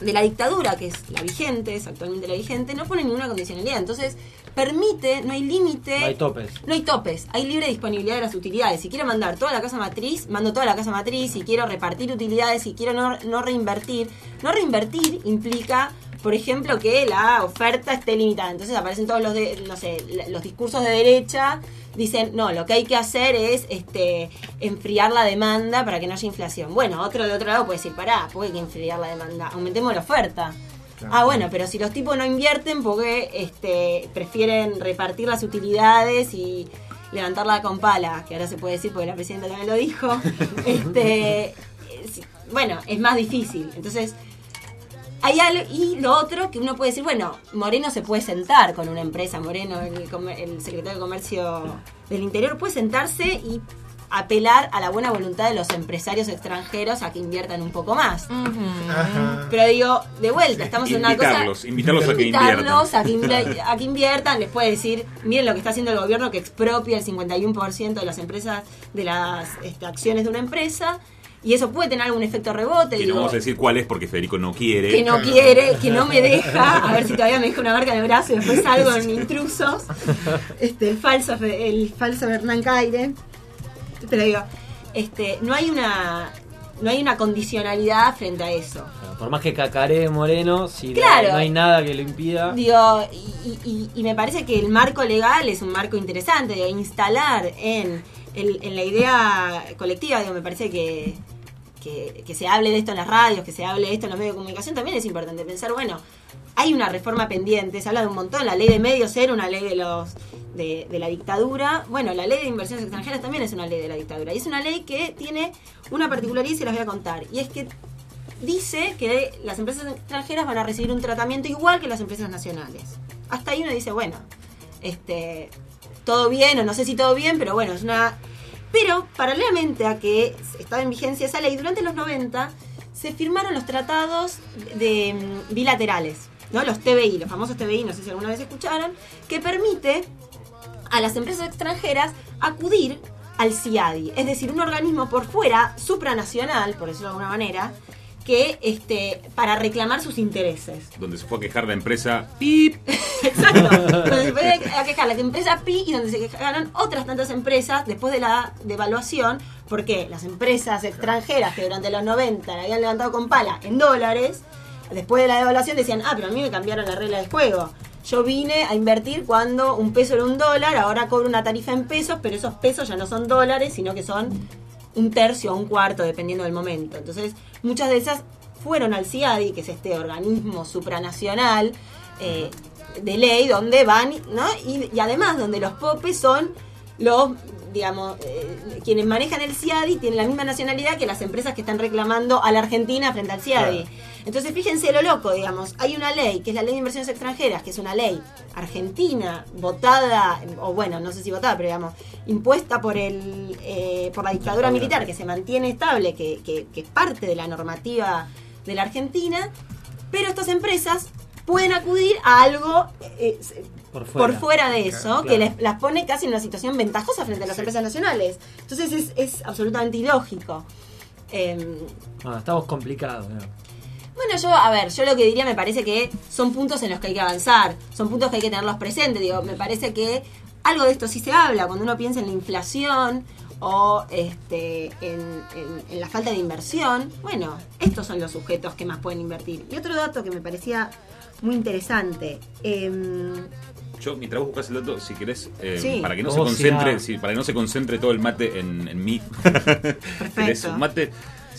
de la dictadura, que es la vigente, es actualmente la vigente, no pone ninguna condicionalidad. Entonces, permite, no hay límite. No hay topes. No hay topes, hay libre disponibilidad de las utilidades. Si quiero mandar toda la casa matriz, mando toda la casa matriz. Si quiero repartir utilidades, si quiero no, no reinvertir. No reinvertir implica, por ejemplo, que la oferta esté limitada. Entonces aparecen todos los, de, no sé, los discursos de derecha. Dicen, no, lo que hay que hacer es este enfriar la demanda para que no haya inflación. Bueno, otro de otro lado puede decir, pará, porque hay que enfriar la demanda. Aumentemos la oferta. Ah, bueno, pero si los tipos no invierten porque este, prefieren repartir las utilidades y levantarla con pala, que ahora se puede decir porque la presidenta también lo dijo, este, es- bueno, es más difícil. Entonces, hay algo, y lo otro que uno puede decir, bueno, Moreno se puede sentar con una empresa, Moreno, el, el secretario de Comercio del Interior, puede sentarse y apelar a la buena voluntad de los empresarios extranjeros a que inviertan un poco más. Pero digo, de vuelta, estamos en una cosa... Invitarlos, invitarlos a que Invitarlos a que, inviertan. invi- a que inviertan, les puede decir, miren lo que está haciendo el gobierno que expropia el 51% de las empresas, de las este, acciones de una empresa, y eso puede tener algún efecto rebote. Que no digo, vamos a decir cuál es porque Federico no quiere. que no quiere, que no me deja, a ver si todavía me deja una marca de brazo y después salgo en intrusos. Este, el falso, el falso Hernán Caire. Pero digo, este, no hay una no hay una condicionalidad frente a eso. Por más que cacaree Moreno, si no- Claro. no hay nada que lo impida. Digo, y, y- y me parece que el marco legal es un marco interesante, de instalar en, en la idea colectiva, digo, me parece que, que, se hable de esto en las radios, que se hable de esto en los medios de comunicación, también es importante pensar, bueno, hay una reforma pendiente, se habla de un montón, la ley de medios era una ley de los de la dictadura, bueno, la ley de inversiones extranjeras también es una ley de la dictadura, y es una ley que tiene una particularidad y se las voy a contar, y es que dice que las empresas extranjeras van a recibir un tratamiento igual que las empresas nacionales. Hasta ahí uno dice, bueno, este, todo bien, o no sé si todo bien, pero bueno, es una... Pero paralelamente a que estaba en vigencia esa ley, durante los 90 se firmaron los tratados de mm, bilaterales, ¿no? Los TBI, los famosos TBI, no sé si alguna vez escucharon, que permite a las empresas extranjeras acudir al CIADI, es decir, un organismo por fuera, supranacional, por decirlo de alguna manera, que este para reclamar sus intereses. Donde se fue a quejar la empresa PIP. donde se puede a quejar la empresa PI y donde se quejaron otras tantas empresas después de la devaluación, porque las empresas extranjeras que durante los 90 la habían levantado con pala en dólares, después de la devaluación decían, ah, pero a mí me cambiaron la regla del juego. yo vine a invertir cuando un peso era un dólar, ahora cobro una tarifa en pesos, pero esos pesos ya no son dólares, sino que son un tercio o un cuarto, dependiendo del momento. Entonces, muchas de esas fueron al CIADI, que es este organismo supranacional eh, de ley, donde van, ¿no? Y, además donde los popes son los digamos, eh, quienes manejan el CIADI tienen la misma nacionalidad que las empresas que están reclamando a la Argentina frente al CIADI. Entonces, fíjense lo loco, digamos, hay una ley, que es la ley de inversiones extranjeras, que es una ley argentina, votada, o bueno, no sé si votada, pero digamos, impuesta por el eh, por la dictadura militar, que se mantiene estable, que, que- que es parte de la normativa de la Argentina, pero estas empresas pueden acudir a algo eh, Por por fuera. de eso, Claro. que les- las pone casi en una situación ventajosa frente a las empresas nacionales. Entonces es, es absolutamente ilógico. Em, Ah, estamos complicados. ¿no? Bueno, yo, a ver, yo lo que diría me parece que son puntos en los que hay que avanzar, son puntos que hay que tenerlos presentes. Digo, me parece que algo de esto sí se habla cuando uno piensa en la inflación o este, en, en- en la falta de inversión. Bueno, estos son los sujetos que más pueden invertir. Y otro dato que me parecía muy interesante. em, Yo, mientras vos buscas el dato, si querés, eh, Sí. para que no se concentre, sí, para que no se concentre todo el mate en, en mí. ¿Querés un mate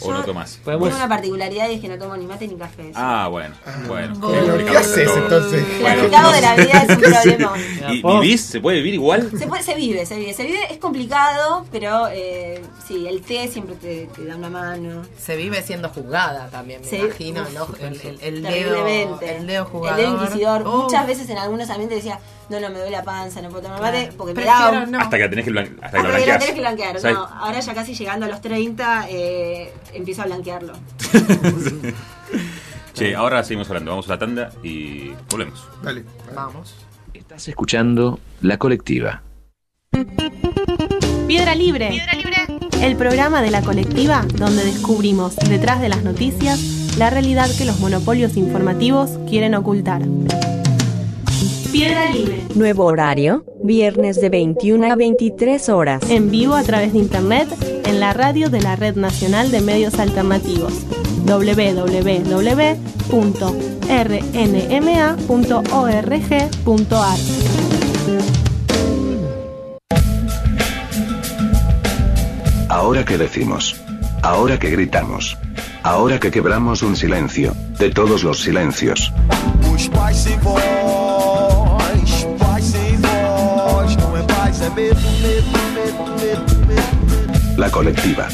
o Yo no tomás? Tengo una particularidad y es que no tomo ni mate ni café. Ah, bueno, bueno. Bueno, ¿qué haces, entonces? El mercado de la vida es un problema. ¿Y vivís? ¿Se puede vivir igual? Se, puede- se vive, se vive. Se vive, es complicado, pero eh, sí, el té siempre te, te da una mano. Se vive siendo juzgada también, me Sí. imagino, Uf, ¿no? El, el, el dedo, el dedo jugador. El dedo inquisidor. Oh. Muchas veces en algunos ambientes decía, no, no, me duele la panza, no puedo tomar mate, Claro. porque me Prefiero da un... no. Hasta que la tenés que, blan- hasta que la Hasta que la blanqueás. tenés que blanquear. ¿Sabes? No, ahora ya casi llegando a los 30, eh, empiezo a blanquearlo. Che, ahora seguimos hablando. Vamos a la tanda y volvemos. Dale. Vamos. Estás escuchando La Colectiva. Piedra Libre. El programa de la colectiva donde descubrimos detrás de las noticias la realidad que los monopolios informativos quieren ocultar. Piedra Libre. Nuevo horario, viernes de 21 a 23 horas. En vivo a través de internet en la radio de la Red Nacional de Medios Alternativos www.rnma.org.ar Ahora que decimos. Ahora que gritamos. Ahora que quebramos un silencio, de todos los silencios. La colectiva.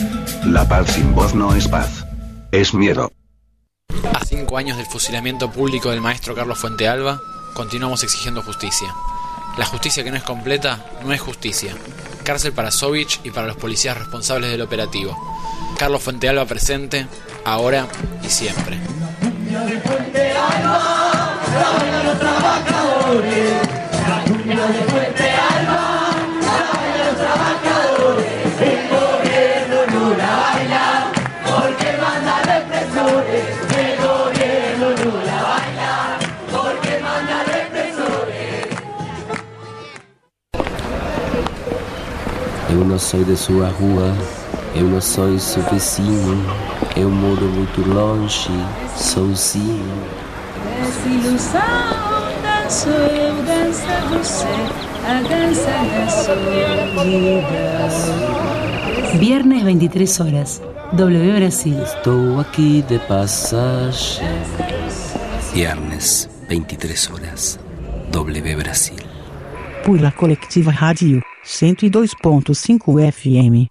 La paz sin voz no es paz. Es miedo. A cinco años del fusilamiento público del maestro Carlos Fuentealba, continuamos exigiendo justicia. La justicia que no es completa no es justicia. Cárcel para Sovich y para los policías responsables del operativo. Carlos Fuentealba presente, ahora y siempre. de Puente Alba, trabajan los trabajadores. La cumbia de Puente Alba, Sou da sua rua, eu não sou seu vizinho. Eu moro muito longe, sozinho. Essa ilusão danço eu, dança você, a dança da solidão. Viernes 23 horas. W Brasil. Estou aqui de passagem. Viernes, 23 horas. W Brasil. por La Colectiva Radio 102.5 FM.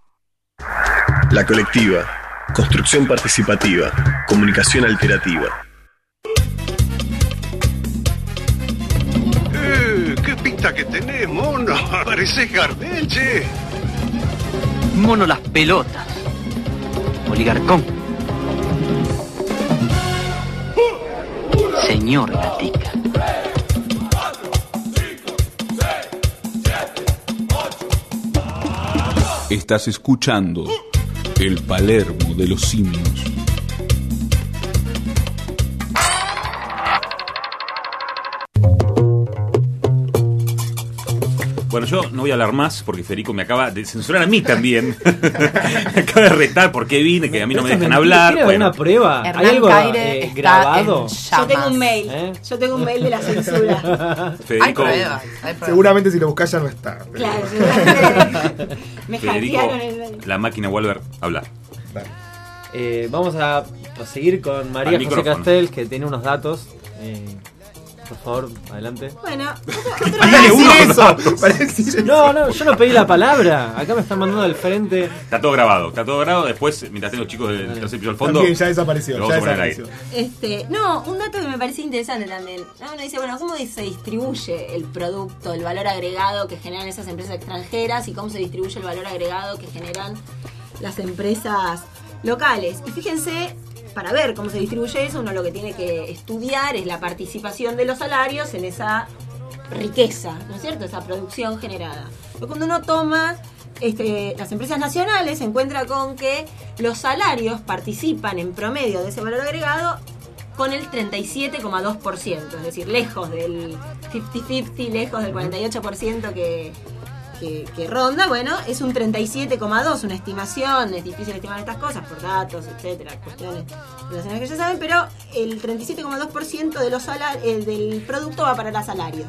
La colectiva. Construcción participativa. Comunicación alternativa. Eh, ¿Qué pinta que tenés, mono? Pareces Gardel, che. Mono las pelotas. Oligarcón. Señor Gatica. Estás escuchando el Palermo de los simios. Bueno, yo no voy a hablar más porque Federico me acaba de censurar a mí también. me acaba de retar por qué vine, que a mí no me dejan mentira. hablar. ¿Tiene Bueno, alguna prueba? ¿Hay algo eh, grabado? Yo tengo un mail. ¿Eh? Yo tengo un mail de la censura. Federico, Seguramente si lo buscas ya no está. claro, me Federico, el mail. la máquina Wolver, habla. Eh, vamos a, a seguir con María Al José micrófono. Castel, que tiene unos datos. Por favor, adelante. Bueno, uno, eso, no. No, no, yo no pedí la palabra. Acá me están mandando del frente. Está todo grabado, está todo grabado. Después, mientras tengo los chicos del tercer piso al fondo, También ya desapareció, ya al desapareció. Este, no, un dato que me parece interesante también. ¿no? Uno dice, bueno, ¿cómo se distribuye el producto, el valor agregado que generan esas empresas extranjeras y cómo se distribuye el valor agregado que generan las empresas locales? Y fíjense, para ver cómo se distribuye eso, uno lo que tiene que estudiar es la participación de los salarios en esa riqueza, ¿no es cierto? Esa producción generada. Pero cuando uno toma este, las empresas nacionales, se encuentra con que los salarios participan en promedio de ese valor agregado con el 37,2%, es decir, lejos del 50-50, lejos del 48% que, que, que ronda, bueno, es un 37,2, una estimación, es difícil estimar estas cosas por datos, etcétera, cuestiones relacionadas que ya saben, pero el 37,2% de los salar- el del producto va para los salarios.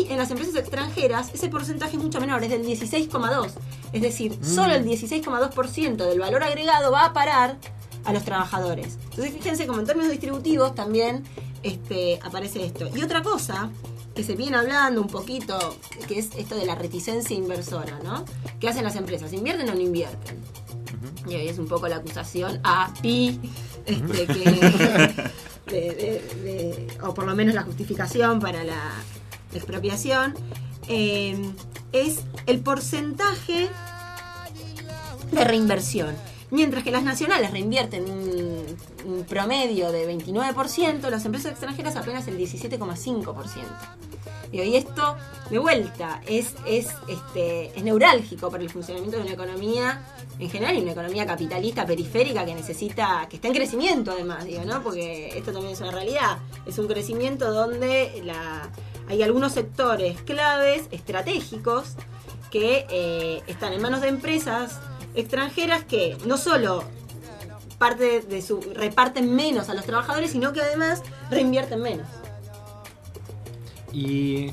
Y en las empresas extranjeras ese porcentaje es mucho menor, es del 16,2. Es decir, solo el 16,2% del valor agregado va a parar a los trabajadores. Entonces fíjense como en términos distributivos también este, aparece esto. Y otra cosa que se viene hablando un poquito, que es esto de la reticencia inversora, ¿no? ¿Qué hacen las empresas? ¿Invierten o no invierten? Y ahí es un poco la acusación a pi, este, que, de- de- de- o por lo menos la justificación para la expropiación, eh, es el porcentaje de reinversión. Mientras que las nacionales reinvierten un, promedio de 29%, las empresas extranjeras apenas el 17,5%. Digo, Y esto, de vuelta, es, es, este, es neurálgico para el funcionamiento de una economía en general y una economía capitalista periférica que necesita, que está en crecimiento además, digo, ¿no? Porque esto también es una realidad. Es un crecimiento donde la, hay algunos sectores claves, estratégicos, que eh, están en manos de empresas extranjeras que no solo parte de su reparten menos a los trabajadores, sino que además reinvierten menos. Y.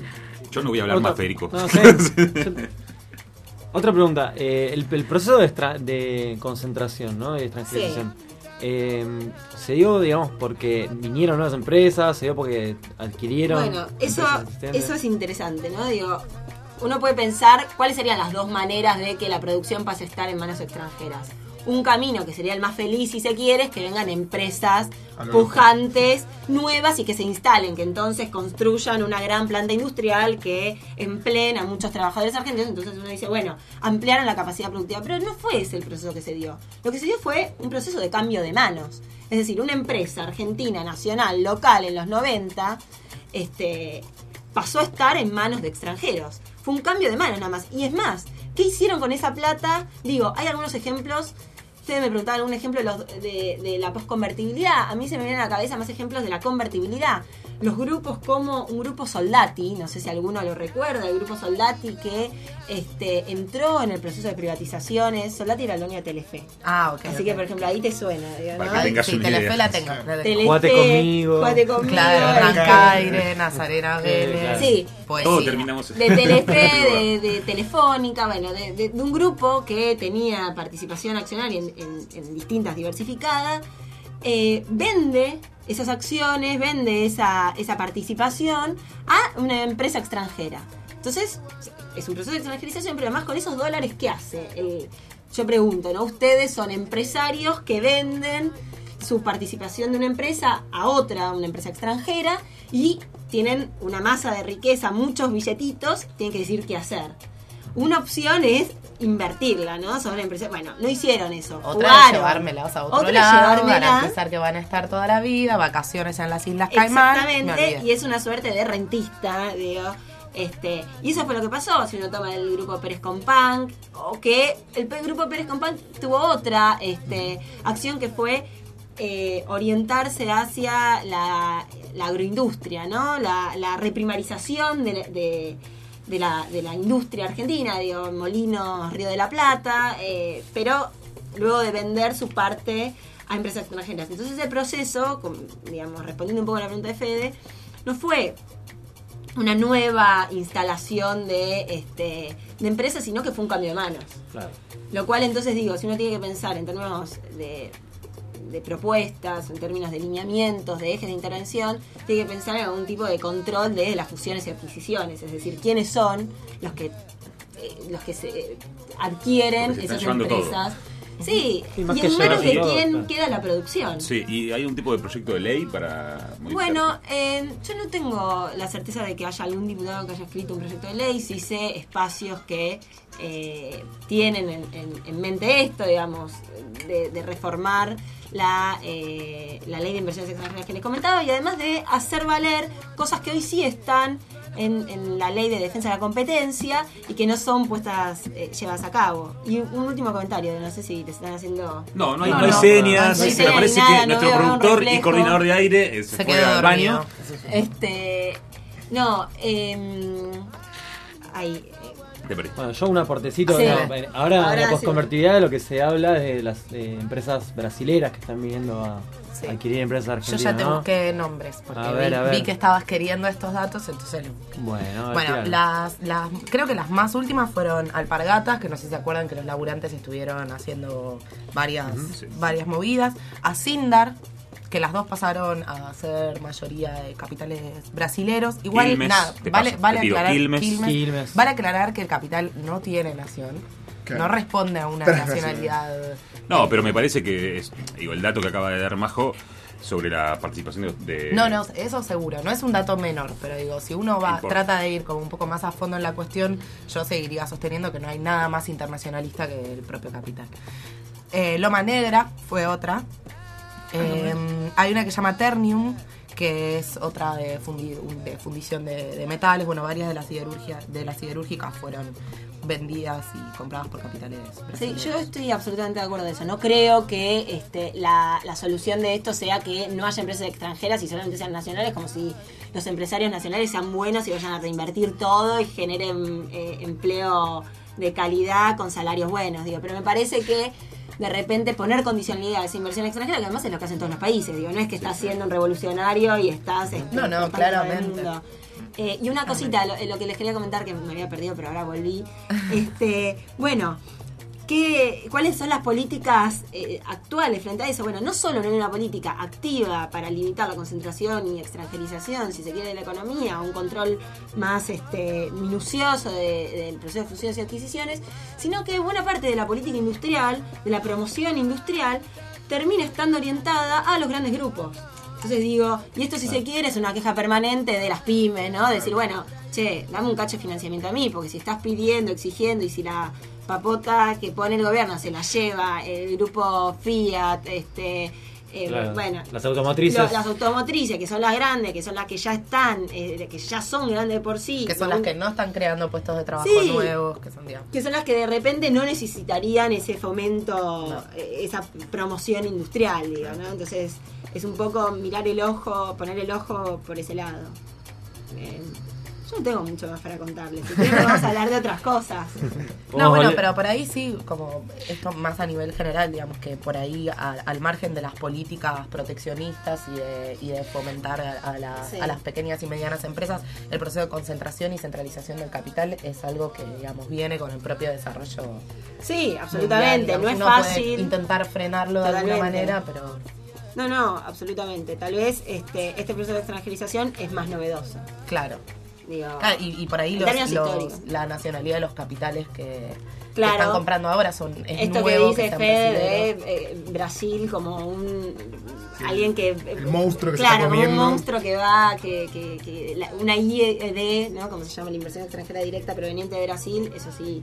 Yo no voy a hablar Otra- más, Federico. No, sí. Otra pregunta. eh, el, el proceso de, extra- de concentración, ¿no? De extranjerización. eh, ¿Se dio, digamos, porque vinieron nuevas empresas? ¿Se dio porque adquirieron? Bueno, eso, eso es interesante, ¿no? Digo, uno puede pensar cuáles serían las dos maneras de que la producción pase a estar en manos extranjeras. Un camino que sería el más feliz, si se quiere, es que vengan empresas pujantes, nuevas y que se instalen, que entonces construyan una gran planta industrial que empleen a muchos trabajadores argentinos. Entonces uno dice, bueno, ampliaron la capacidad productiva. Pero no fue ese el proceso que se dio. Lo que se dio fue un proceso de cambio de manos. Es decir, una empresa argentina, nacional, local, en los 90, este, pasó a estar en manos de extranjeros. Fue un cambio de manos nada más. Y es más, ¿qué hicieron con esa plata? Digo, hay algunos ejemplos. Ustedes me preguntaban algún ejemplo de, de- de la posconvertibilidad. A mí se me vienen a la cabeza más ejemplos de la convertibilidad. Los grupos como un grupo Soldati, no sé si alguno lo recuerda, el grupo Soldati que este, entró en el proceso de privatizaciones. Soldati era el dueño de Telefe. Ah, ok. Así que, por ejemplo, ahí te suena. digo, Para ¿no? que tengas Sí, una Telefe idea. la tengo. la. Telefe, Jugate conmigo. Jugate conmigo. Claro, Hernán este, Caire, Nazarena Vélez. claro. Sí. Poesía. Todos terminamos de Telefe, de, de Telefónica, bueno, de, de- de un grupo que tenía participación accionaria en, en- en distintas diversificadas, eh, vende esas acciones, vende esa, esa participación a una empresa extranjera. Entonces, es un proceso de extranjerización, pero además con esos dólares, ¿qué hace? El- yo pregunto, ¿no? Ustedes son empresarios que venden su participación de una empresa a otra, una empresa extranjera, y tienen una masa de riqueza, muchos billetitos, tienen que decir qué hacer. Una opción es invertirla, ¿no? Sobre la empresa. Bueno, no hicieron eso. Otra Jugaron. es llevármelas a otro Otra lado, garantizar que van a estar toda la vida, vacaciones en las Islas Caimán. me Exactamente, y es una suerte de rentista, digo. Este, y eso fue lo que pasó, si uno toma el grupo Pérez Compán, o que el grupo Pérez Compán tuvo otra este, acción que fue eh, orientarse hacia la, la agroindustria, ¿no? La, la reprimarización de, de- de la, de la industria argentina, digo, Molinos, Río de la Plata, eh, pero luego de vender su parte a empresas extranjeras. Entonces el proceso, con- digamos, respondiendo un poco a la pregunta de Fede, no fue una nueva instalación de, este, de empresas, sino que fue un cambio de manos. Claro. Lo cual entonces digo, si uno tiene que pensar en términos de, de propuestas, en términos de lineamientos, de ejes de intervención, tiene que pensar en algún tipo de control de las fusiones y adquisiciones, es decir, quiénes son los que eh, los que se eh, adquieren esas todo. Sí, más y que en manos de quién queda la producción. Sí, y hay un tipo de proyecto de ley para modificar Bueno, eh, yo no tengo la certeza de que haya algún diputado que haya escrito un proyecto de ley, sí sé espacios que eh, tienen en, en- en mente esto, digamos, de, de reformar la, eh, la ley de inversiones extranjeras que les comentaba y además de hacer valer cosas que hoy sí están en, en la ley de defensa de la competencia y que no son puestas eh, llevadas a cabo. Y un último comentario, no sé si te están haciendo... No, no hay, No, no hay no, señas. no hay me parece nada, que no nuestro productor y coordinador de aire eh, se, Se fue quedó al dormido. baño. Este. No, eh, ahí. Te perdí. Bueno, yo un aportecito. Sí. no, ahora, Ahora la posconvertibilidad de lo que se habla es de las eh, empresas brasileras que están viniendo a Sí. adquirir empresas Yo argentinas. ya te ¿no? busqué nombres porque A ver, vi, a ver. vi que estabas queriendo estos datos, entonces Bueno, a ver, Bueno, tíralo. las, las, creo que las más últimas fueron Alpargatas, que no sé si se acuerdan que los laburantes estuvieron haciendo varias, Ujú, sí. varias movidas. A Sindar, que las dos pasaron a ser mayoría de capitales brasileros. Igual, Quilmes, nada, vale, paso, vale aclarar. Quilmes. Quilmes. Vale aclarar que el capital no tiene nación. Claro. No responde a una nacionalidad. No, pero me parece que es, digo, el dato que acaba de dar Majo sobre la participación de. de- No, no, eso seguro. No es un dato menor, pero digo, si uno va, trata de ir como un poco más a fondo en la cuestión, yo seguiría sosteniendo que no hay nada más internacionalista que el propio capital. Eh, Loma Negra fue otra. Eh, hay una que se llama Ternium, que es otra de, fundi- de fundición de, de metales. Bueno, varias de las siderurgias, de las siderúrgicas fueron vendidas y compradas por capitales. Sí, yo estoy absolutamente de acuerdo de eso. No creo que este, la, la solución de esto sea que no haya empresas extranjeras y solamente sean nacionales, como si los empresarios nacionales sean buenos y vayan a reinvertir todo y generen eh, empleo de calidad con salarios buenos. Digo, pero me parece que de repente poner condicionalidad a esa inversión extranjera, que además es lo que hacen todos los países. Digo, no es que estás siendo un revolucionario y estás este, No, no, claramente. Eh, y una cosita, lo, lo que les quería comentar que me había perdido, pero ahora volví. Este, bueno, ¿qué, ¿cuáles son las políticas eh, actuales frente a eso? Bueno, no solo no hay una política activa para limitar la concentración y extranjerización, si se quiere, de la economía, un control más este, minucioso de- del proceso de fusiones y adquisiciones, sino que buena parte de la política industrial, de la promoción industrial, termina estando orientada a los grandes grupos. Entonces digo, y esto si se quiere es una queja permanente de las pymes, ¿no? Decir, bueno, che, dame un cacho de financiamiento a mí, porque si estás pidiendo, exigiendo, y si la papota que pone el gobierno se la lleva el grupo Fiat, este... eh, Claro, bueno, las automotrices. lo- las automotrices, que son las grandes, que son las que ya están, eh, que ya son grandes de por sí. que son las que no están creando puestos de trabajo Sí. nuevos, que son, digamos. que son las que de repente no necesitarían ese fomento, eh, esa promoción industrial, digo, ¿no? Entonces es un poco mirar el ojo, poner el ojo por ese lado. Eh, yo no tengo mucho más para contarles. Si quieren vamos a hablar de otras cosas. No, bueno, pero por ahí sí, como esto más a nivel general, digamos que por ahí a- al margen de las políticas proteccionistas y de, y de fomentar a, a Sí. a las pequeñas y medianas empresas, el proceso de concentración y centralización del capital es algo que, digamos, viene con el propio desarrollo. Sí, absolutamente. mundial, no es puede fácil. intentar frenarlo de alguna manera, pero No, no, absolutamente. Tal vez este, este proceso de extranjerización es más novedoso. claro. Digo, Claro, y, y por ahí los, la nacionalidad de los capitales que, están comprando ahora son es Esto nuevo, que dice Fede de eh, Brasil como un alguien que El monstruo que se claro está como un monstruo que va que, que, que la- una IED no como se llama la inversión extranjera directa proveniente de Brasil eso sí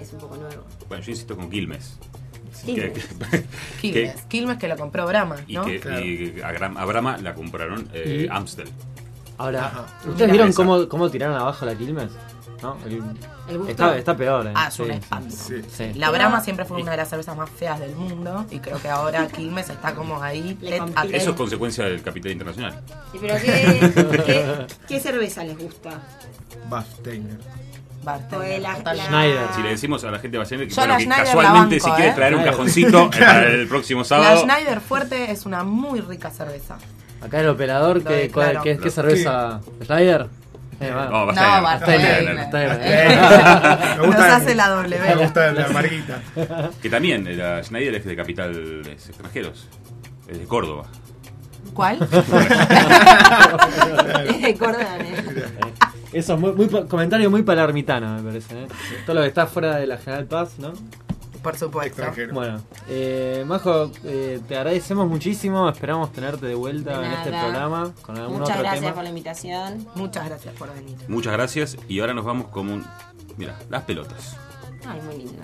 es un poco nuevo Bueno, yo insisto con Quilmes. Quilmes. Que- Quilmes, que lo compró Brahma, y ¿no? que y a, Gram- a Brahma la compraron eh, Y- Amstel. Ahora, Ajá. ¿ustedes vieron cómo, cómo tiraron abajo la Quilmes? ¿No? El- ¿El está, está peor, eh. Ah, es un Sí, espanto. sí, sí. La Brahma siempre fue una de las cervezas más feas del mundo y creo que ahora Quilmes está como ahí. Eso es consecuencia del capital internacional. ¿Y pero qué, qué, qué cerveza les gusta? Bafsteiner. La- la- Schneider. Si le decimos a la gente de Bacena que, Yo bueno, la que Schneider la casualmente banco, si quieres ¿eh? traer un cajoncito eh, para el próximo La sábado. Schneider fuerte es una muy rica cerveza. Acá el operador, que, ¿qué, qué cerveza? ¿Schneider? Eh, va. No, No. Barsteiner. Barsteiner. Me Nos hace la doble Me gusta la marguita. Que también, eh, la Schneider es de capital de extranjeros. Es de Córdoba. ¿Cuál? Cordan, eh. Eso es muy, muy comentario muy palermitano, me parece. ¿eh? Todo lo que está fuera de la General Paz, ¿no? Por supuesto. Extranjero. Bueno, eh, Majo, eh, te agradecemos muchísimo. Esperamos tenerte de vuelta De en este programa con algún Muchas otro gracias tema. por la invitación. Muchas gracias por venir. Muchas gracias. Y ahora nos vamos como un. Mira, las pelotas. Ay, muy linda.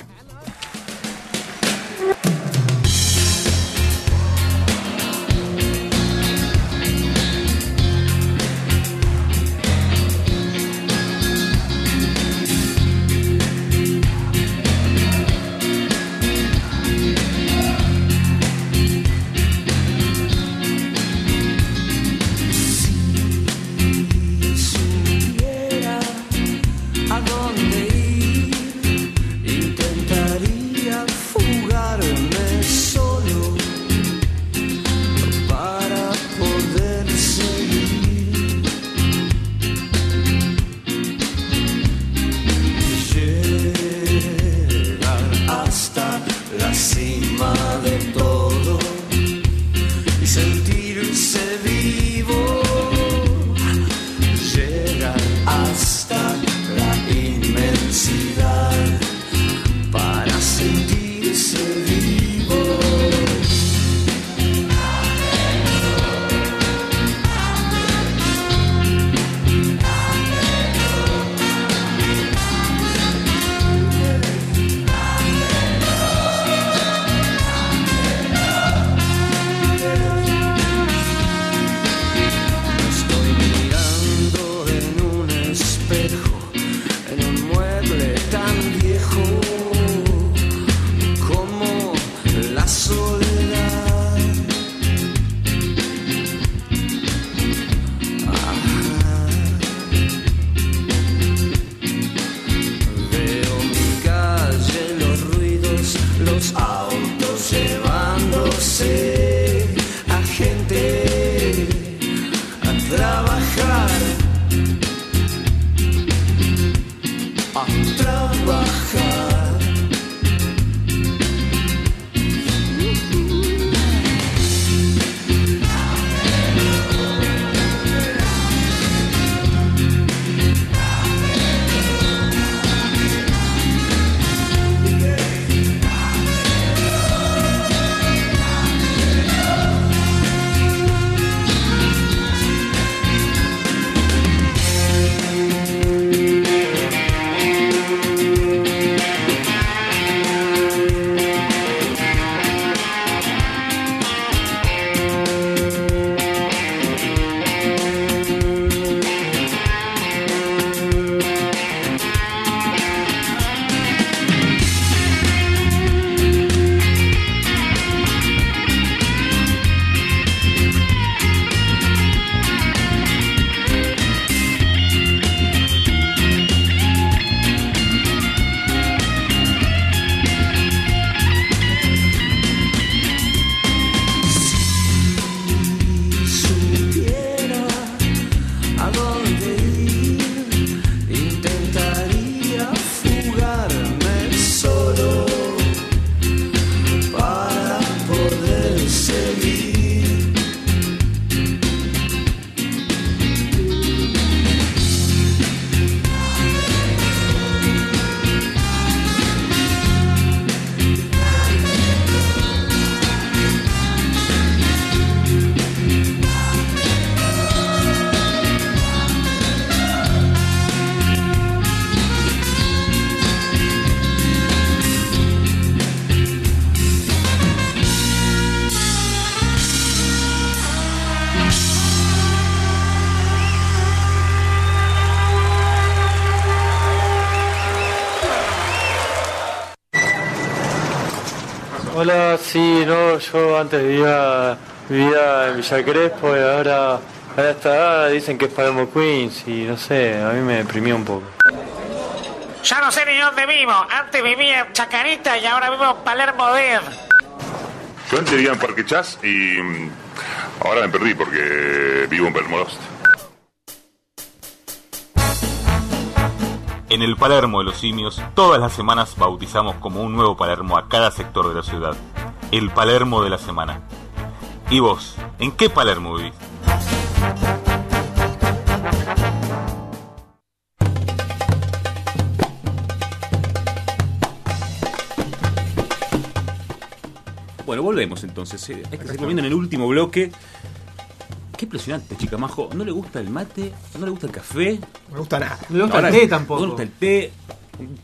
Yo antes vivía, vivía en Villa Crespo y ahora a esta edad dicen que es Palermo Queens y no sé, a mí me deprimió un poco. Ya no sé ni dónde vivo. Antes vivía en Chacarita y ahora vivo en Palermo Dead. Yo antes vivía en Parque Chas y mm, ahora me perdí porque vivo en Palermo Lost. En el Palermo de los Simios, todas las semanas bautizamos como un nuevo Palermo a cada sector de la ciudad. El Palermo de la semana. ¿Y vos? ¿En qué Palermo vivís? Bueno, volvemos entonces. eh, Hay que seguir comiendo en el último bloque. Qué impresionante, chica Majo. ¿No le gusta el mate? ¿No le gusta el café? No me gusta nada. No le gusta el té tampoco. No le gusta el té.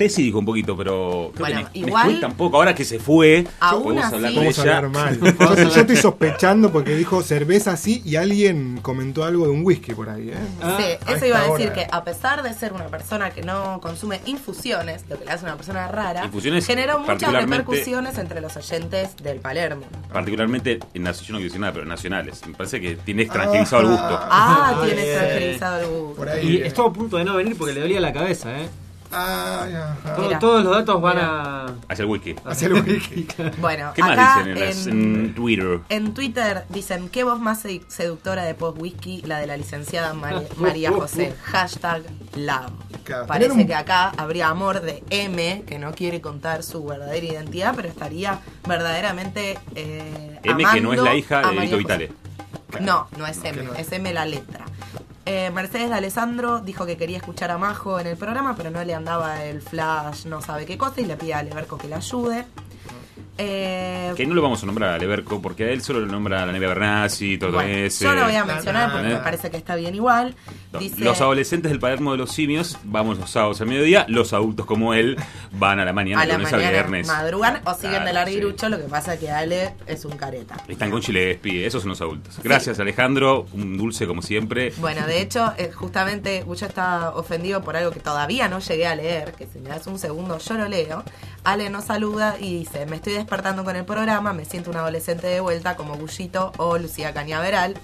Sí dijo un poquito, pero creo Bueno, que Nes- igual- Nesquik tampoco. Ahora que se fue, Aún podemos así- hablar de Vamos a ella. hablar mal. Yo, yo estoy sospechando porque dijo cerveza así y alguien comentó algo de un whisky por ahí. ¿eh? Sí, A eso iba a esta decir hora. que a pesar de ser una persona que no consume infusiones, lo que le hace una persona rara, Infusiones, generó muchas particularmente- repercusiones entre los oyentes del Palermo. Particularmente en nacionales, yo no quiero decir nada, pero nacionales. Me parece que tiene extranjerizado el gusto. Ah, Ay, tiene extranjerizado el gusto. Y estuvo a punto de no venir porque le dolía la cabeza, ¿eh? Ah, ya. Todo- Mira. todos los datos van a. Hacia el wiki. Hacia el wiki. Bueno, ¿Qué más acá dicen en, las- en, en Twitter? en Twitter dicen, ¿qué voz más sed- seductora de post whisky? La de la licenciada Mari- María José. Hashtag love. Claro, Parece tener un- que acá habría amor de M, que no quiere contar su verdadera identidad, pero estaría verdaderamente eh, M, que no es amando la hija a de María Vito José. Vitale. No, no es M, es M la letra. Eh, Mercedes de Alessandro dijo que quería escuchar a Majo en el programa, pero no le andaba el flash, no sabe qué cosa, y le pide a Leverco que le ayude. Eh, Que no lo vamos a nombrar a Leverco porque a él solo lo nombra a la Nevia Bernasi, todo bueno, ese. yo lo voy a mencionar porque me parece que está bien igual. Dice, Los adolescentes del Palermo de los Simios vamos los sábados al mediodía, los adultos como él van a la mañana, a de la a mañana viernes. madrugan o siguen Claro, de larguirucho, lo que pasa que Ale es un careta. Están con Gillespie, esos son los adultos. Gracias Alejandro, un dulce como siempre. Bueno, de hecho, eh, justamente Gucho está ofendido por algo que todavía no llegué a leer, que si me das un segundo yo lo leo. Ale nos saluda y dice, me estoy despertando con el programa, me siento un adolescente de vuelta como Gullito o Lucía Cañaveral,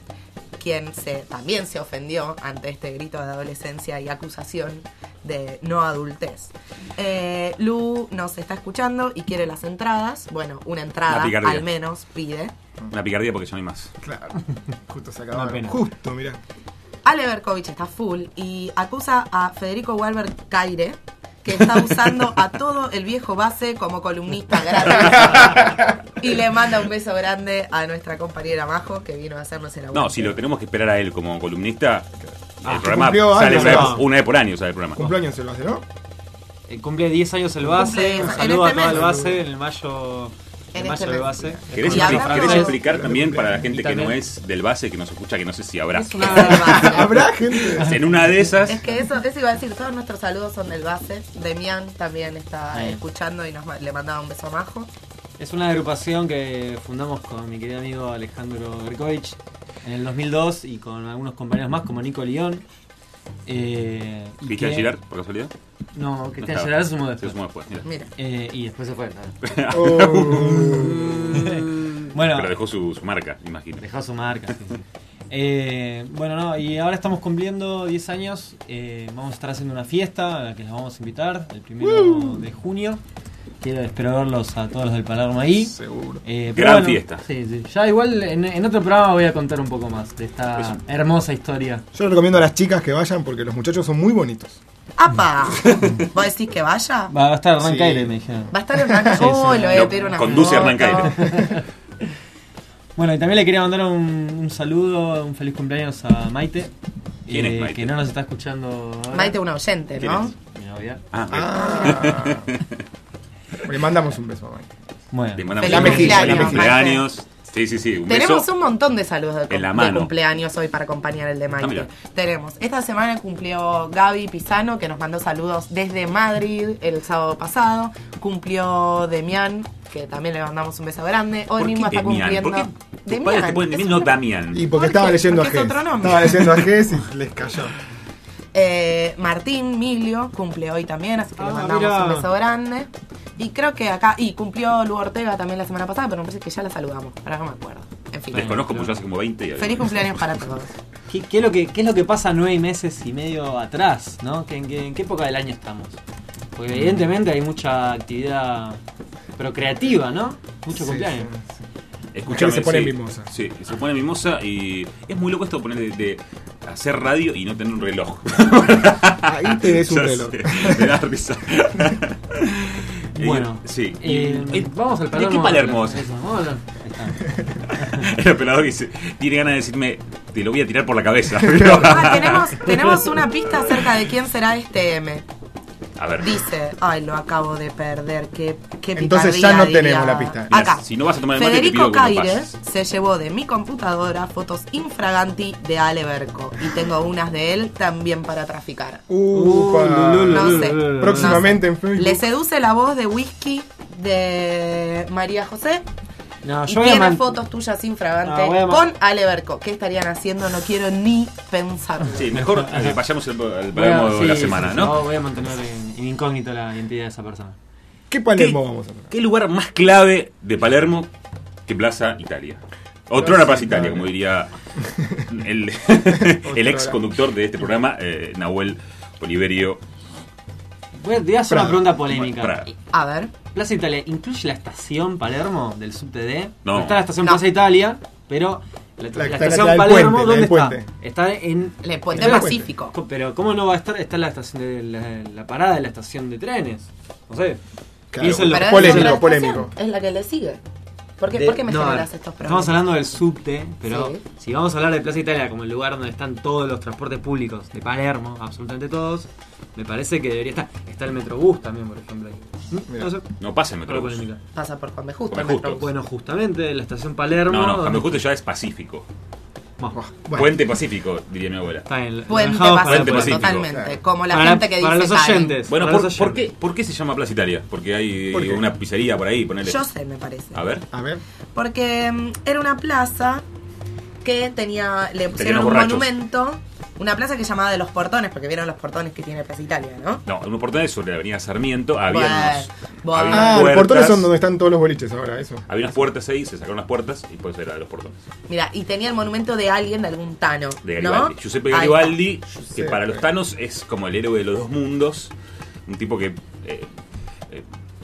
quien se, también se ofendió ante este grito de adolescencia y acusación de no adultez. Eh, Lu nos está escuchando y quiere las entradas, bueno, una entrada Una al menos pide. Una picardía porque ya no hay más. Claro. Justo se Una pena. Justo, mirá. Ale Berkovich está full y acusa a Federico Walber Caire que está usando a todo el viejo base como columnista gratis. y le manda un beso grande a nuestra compañera Majo que vino a hacernos el aguante. No, si lo tenemos que esperar a él como columnista, Ah, el programa sale años, una, vez- no. una vez por año, sale el programa. Cumpleaños se lo hace, ¿no? Cumple 10 años el base. Cumple Un saludo este a todo el base en el mayo. En En este mayo base. ¿Querés, Y expli- hablando- querés explicar también para la gente que no es del base, que nos escucha, que no sé si habrá? Habrá gente. En una de esas, Es que eso, eso iba a decir, todos nuestros saludos son del base. Demian también está Ahí. escuchando y nos le mandaba un beso a Majo. Es una agrupación que fundamos con mi querido amigo Alejandro Berkovich en el 2002 y con algunos compañeros más como Nico León. Eh, y ¿Cristian que- Girard, por casualidad? No, Cristian estaba. Girard se sumó Se después. sumó después, mira. Mira. Eh, y después se fue. ¿no? Oh. bueno, Pero dejó su, su marca, imagino. Dejó su marca, sí, sí. Eh, bueno, no, y ahora estamos cumpliendo 10 años. eh, vamos a estar haciendo una fiesta a la que los vamos a invitar el primero de junio. Quiero, espero verlos a todos los del Palermo ahí. Seguro. Eh, Gran fiesta. Sí, sí. Ya igual en, en otro programa voy a contar un poco más de esta Eso. hermosa historia. Yo le recomiendo a las chicas que vayan porque los muchachos son muy bonitos. ¡Apa! ¿Vos decís que vaya? Va a estar Hernán Sí. Caire, me dijeron. Va a estar en una... Sí, Oh, sí. le voy a Lo pedir una conduce. Hernán Caire. Bueno, y también le quería mandar un, un saludo, un feliz cumpleaños a Maite. eh, ¿Quién es Maite? Que no nos está escuchando ahora. Maite, una oyente, ¿Quién ¿no? es? Mi novia. Ah, Ah. Le mandamos un beso a Mike. Bueno. Le mandamos Feliz un cumpleaños, feliz cumpleaños. Sí, sí, sí. Un Tenemos beso. un montón de saludos de, en la cum- mano. de cumpleaños hoy para acompañar el de Ah, mira. Tenemos, esta semana cumplió Gaby Pisano, que nos mandó saludos desde Madrid el sábado pasado. Cumplió Demian, que también le mandamos un beso grande. Hoy ¿Por qué mismo está Demian? cumpliendo. ¿Por qué padres te ponen Demian, no Damián? Y porque ¿Por estaba leyendo a Porque es Gess. otro nombre. Estaba leyendo a Gess y les cayó. Eh, Martín Milio cumple hoy también, así que le Ah, mandamos mira. un beso grande. Y creo que acá, y cumplió Lu Ortega también la semana pasada, pero me parece que ya la saludamos, ahora no me acuerdo. En fin. Desconozco porque yo hace como 20 y Feliz cumpleaños para todos. ¿Qué, qué es lo que, ¿Qué es lo que pasa nueve meses y medio atrás? ¿no? ¿Que en, qué, en qué época del año estamos? Porque evidentemente hay mucha actividad procreativa, ¿no? Mucho Sí, cumpleaños. Escuchame, se pone sí, mimosa. Sí, se pone mimosa y es muy loco esto de poner de, de hacer radio y no tener un reloj. Ahí tenés un Ya reloj. sé, me da risa. Bueno, Eh, sí. eh, Y- vamos al ¿De Palermo. qué Palermo? Eso, vamos. El operador dice, tiene ganas de decirme, te lo voy a tirar por la cabeza. Ah, tenemos, tenemos una pista acerca de quién será este M. a ver. Dice, ay, lo acabo de perder, qué, qué Entonces picardía, ya no diría. tenemos la pista. Acá. Si no vas a tomar el mate, te Federico pido que pases. se llevó de mi computadora fotos infraganti de Ale Berco y tengo unas de él también para traficar. Upa. No sé. Próximamente en Le Facebook. seduce la voz de whisky de María José No, y yo voy a tiene fotos tuyas infragantes man- con Ale Berco. ¿Qué estarían haciendo? No quiero ni pensar. Sí, mejor eh, vayamos al, al Voy a- Palermo de la semana, sí, ¿no? Voy a mantener en, en incógnito la identidad de esa persona. ¿Qué Palermo vamos a hacer? ¿Qué lugar más clave de Palermo que Plaza Italia? Otrora Plaza Italia, como diría el, el ex conductor de este programa, eh, Nahuel Oliverio. Voy a, te voy a hacer Prado. una pregunta polémica. Prado. A ver. Plaza Italia, ¿incluye la estación Palermo del subte D? No. Está la estación No. Plaza Italia, pero la, la La- la- estación la Palermo, puente, ¿dónde está? Está en El puente está Pacífico. Co- Pero ¿cómo no va a estar? Está la estación de la, la parada de la estación de trenes. No sé. Claro, Polémico, es polémico. estación, Es la que le sigue. ¿Por qué, De- por qué me no, generas estos problemas? Estamos hablando del subte, pero Sí. si vamos a hablar de Plaza Italia como el lugar donde están todos los transportes públicos de Palermo, absolutamente todos, me parece que debería estar. Está el Metrobús también, por ejemplo. ahí. ¿Mm? No sé. No pasa el Metrobús. polémica. Pasa por Juan B. Justo. Juan B. Bueno, justamente la estación Palermo. No, no, donde- Jaime Justo ya es Pacífico. Bueno, Puente Pacífico, diría mi abuela. Está lo Puente Pacífico, Pacífico. totalmente. Como la Para- gente que para dice los tal. oyentes. Bueno, para ¿por, los por oyentes. qué, ¿por qué se llama Plaza Italia? Porque hay ¿Por qué? una pizzería por ahí, ponele. Yo sé, me parece. A ver. A ver. Porque mm, era una plaza que tenía, le pusieron un borrachos. monumento, una plaza que llamaba de los portones, porque vieron los portones que tiene Plaza Italia, ¿no? No, unos portones sobre la avenida Sarmiento había Bueno, unos. bueno. había unas Ah, los portones son donde están todos los boliches ahora, eso. Había unas puertas ahí, se sacaron las puertas y pues era de los portones. Mira, y tenía el monumento de alguien, de algún tano, De ¿no? Garibaldi. Giuseppe Ahí Garibaldi, que Giuseppe. para los tanos es como el héroe de los dos mundos. Un tipo que. eh, eh,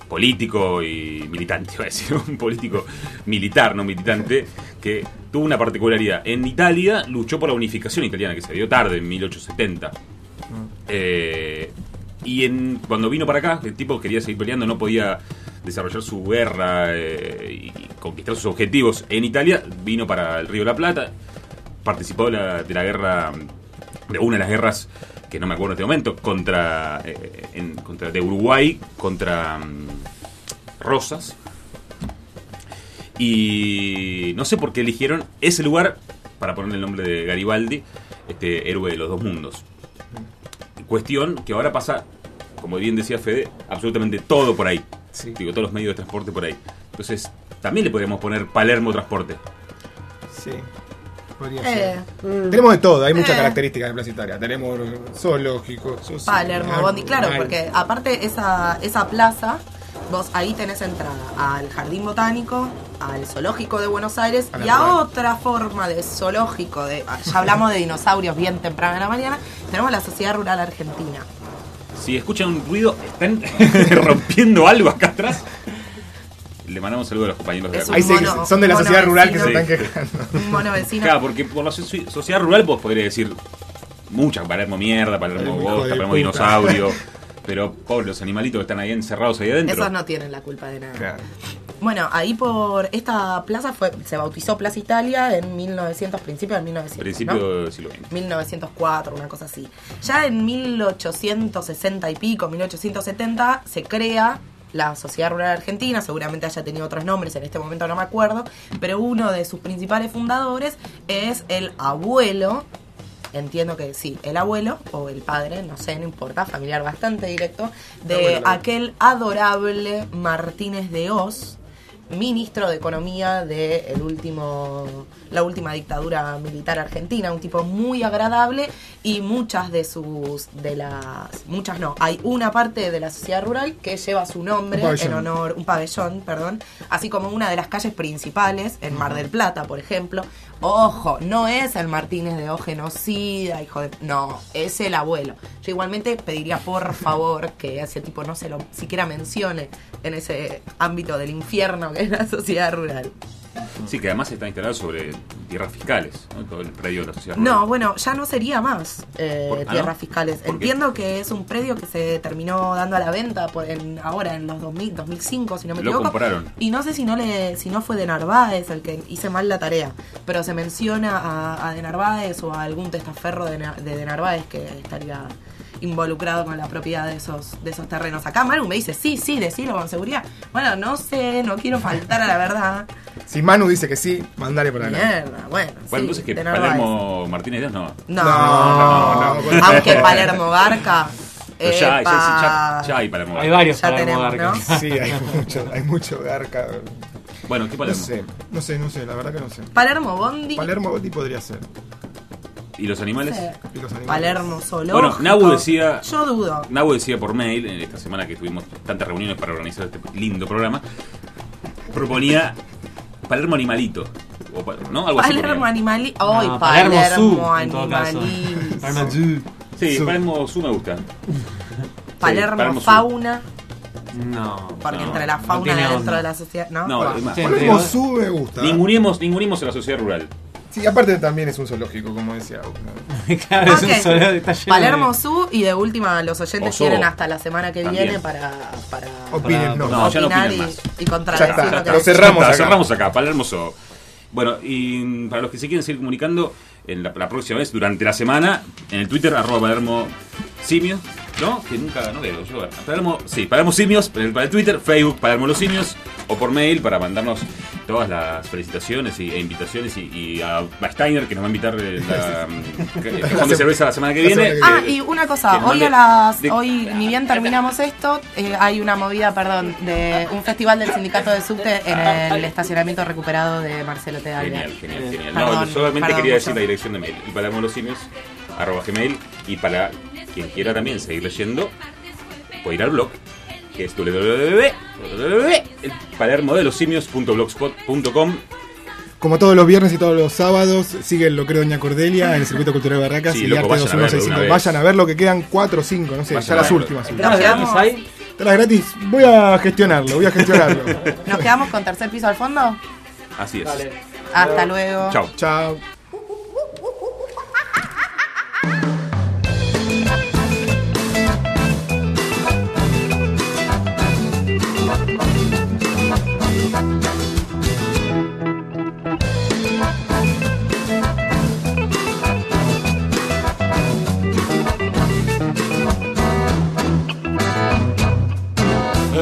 político y militante, iba a decir, un político militar, no militante, que tuvo una particularidad. En Italia luchó por la unificación italiana, que se dio tarde, en 1870. Eh, y en, cuando vino para acá, el tipo quería seguir peleando, no podía desarrollar su guerra eh, y conquistar sus objetivos en Italia, vino para el Río de la Plata, participó de la, guerra, de una de las guerras que no me acuerdo en este momento, contra, eh, contra de Uruguay contra mm, Rosas. Y no sé por qué eligieron ese lugar para ponerle el nombre de Garibaldi, este héroe de los dos mundos. Cuestión que ahora pasa, como bien decía Fede, absolutamente todo por ahí. Digo, todos los medios de transporte por ahí. Entonces, también le podríamos poner Palermo Transporte. Sí. Podría Eh, ser. Tenemos de todo, hay muchas Eh. características de Plaza Italia. Tenemos zoológico, social, Palermo, Bondi, claro, porque aparte esa, esa plaza, vos ahí tenés entrada al Jardín Botánico, al Zoológico de Buenos Aires A y a otra forma de zoológico, de, ah, ya hablamos de dinosaurios bien temprano en la mañana, tenemos la Sociedad Rural Argentina. Si escuchan un ruido, están rompiendo algo acá atrás. Le mandamos saludos a los compañeros de la mono- son de la sociedad rural que se están Sí. quejando. Un mono vecino. Claro, porque por la soci- sociedad rural vos podrías decir muchas, Palermo mierda, Palermo bosta, Palermo puta. dinosaurio. Pero pobres los animalitos que están ahí encerrados ahí adentro. Esos no tienen la culpa de nada. Claro. Bueno, ahí por esta plaza fue se bautizó Plaza Italia en 1900, principios del 1900. Principio ¿no? del siglo XX. 1904, una cosa así. Ya en 1860 y pico, 1870, se crea la Sociedad Rural Argentina, seguramente haya tenido otros nombres, en este momento no me acuerdo, pero uno de sus principales fundadores es el abuelo, entiendo que sí, el abuelo o el padre, no sé, no importa, familiar bastante directo, de Abuelo, abuelo. aquel adorable Martínez de Oz, ministro de Economía de el último, la última dictadura militar argentina, un tipo muy agradable y muchas de sus, de las, muchas no, hay una parte de la sociedad rural que lleva su nombre en honor, un pabellón, perdón, así como una de las calles principales en Mar del Plata, por ejemplo. Ojo, no es el Martínez de O genocida, hijo de... No, es el abuelo. Yo igualmente pediría por favor que ese tipo no se lo siquiera mencione en ese ámbito del infierno que es la sociedad rural. Sí, que además está instalado sobre tierras fiscales, ¿no? todo el predio de la sociedad rural. No, bueno, ya no sería más eh, ah, ¿no? tierras fiscales. Entiendo que es un predio que se terminó dando a la venta por en, ahora en los 2000, 2005, si no me Lo equivoco. compraron. Y no sé si no le si no fue de Narváez el que hice mal la tarea, pero se menciona a, a de Narváez o a algún testaferro de, de de Narváez que estaría involucrado con la propiedad de esos de esos terrenos. Acá Manu me dice, sí, sí, decilo con seguridad. Bueno, no sé, no quiero faltar a la verdad. Si Manu dice que sí, mandale por adelante. Mierda, bueno. Bueno, sí, entonces que. Palermo Martínez Díaz no. No, No, no. aunque Palermo Garca. Pero ya, epa, ya, ya, ya hay Palermo. Hay varios Ya Palermo Garca. ¿no? Sí, hay mucho, hay mucho garca. Bueno, ¿qué No Palermo? sé, no sé, no sé, la verdad que no sé. Palermo Bondi. Palermo Bondi podría ser. ¿Y los animales? Sí. Y los animales. Palermo Zoológico. Bueno, Nabu decía, Yo dudo. Nabu decía por mail, en esta semana que tuvimos tantas reuniones para organizar este lindo programa, proponía Palermo Animalito. O ¿No? Algo así. Palermo proponía. Animali. ¡Ay, No, Palermo, Zoo, en todo caso. Animali! Palermo. Sí, Su- Palermo Su me gusta. Palermo, Palermo. Fauna. No. Porque No, entre la no fauna tiene dentro onda. de la sociedad. No, No, Palermo Palermo Zoo me gusta. Ningunimos, ningunimos en la sociedad rural. Sí, aparte también es un zoológico, como decía. Claro, es un solo está lleno Palermo de- Zoo y de última los oyentes O Zoo. quieren hasta la semana que También. viene para, para Opinen, no. No, ya no opinar opinen y, más. y contradecir Ya está, lo que lo cerramos Ya está, acá. cerramos acá, Palermo Zoo. Bueno, y para los que se quieren seguir comunicando, en la, la próxima vez, durante la semana, en el Twitter, arroba Palermo Simios, ¿no? Que nunca, no veo yo. Palermo, sí, Palermo Simios, para el, para el Twitter, Facebook, Palermo Los Simios, o por mail para mandarnos todas las felicitaciones y, e invitaciones, y, y a Steiner, que nos va a invitar eh, la, mm, el cajón de cerveza la semana que La viene. semana Ah, y una cosa, hoy a las, de- hoy ni bien terminamos esto, eh, hay una movida, perdón, de un festival del sindicato de subte en el estacionamiento recuperado de Marcelo Tedalia. Genial, genial, genial. Perdón, no, solamente perdón, quería decir mucho. la dirección de mail. Y Palermo Los Simios, arroba gmail. Y para quien quiera también seguir leyendo, puede ir al blog, que es www.palermodelosimios.blogspot.com. Como todos los viernes y todos los sábados, sigue el Locreo Doña Cordelia en el Circuito Cultural de Barracas Sí, y loco, Arte vayan a verlo de 2165. una vez. Vayan a verlo que quedan 4 o 5, no sé, Vayan ya las últimas. ¿Entradas gratis hay? ¿Entradas gratis? Voy a gestionarlo, voy a gestionarlo. ¿Nos quedamos con tercer piso al fondo? Así es. Hasta luego. Chao. Chao.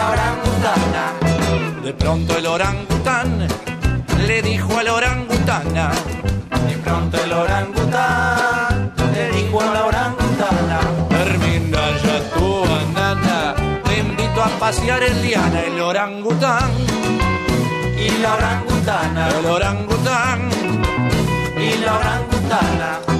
la orangutana. De pronto el orangután le dijo a la orangutana Y pronto el orangután le dijo a la orangutana. Termina ya tu banana Te invito a pasear en liana El orangután Y la orangutana, El orangután y la orangutana.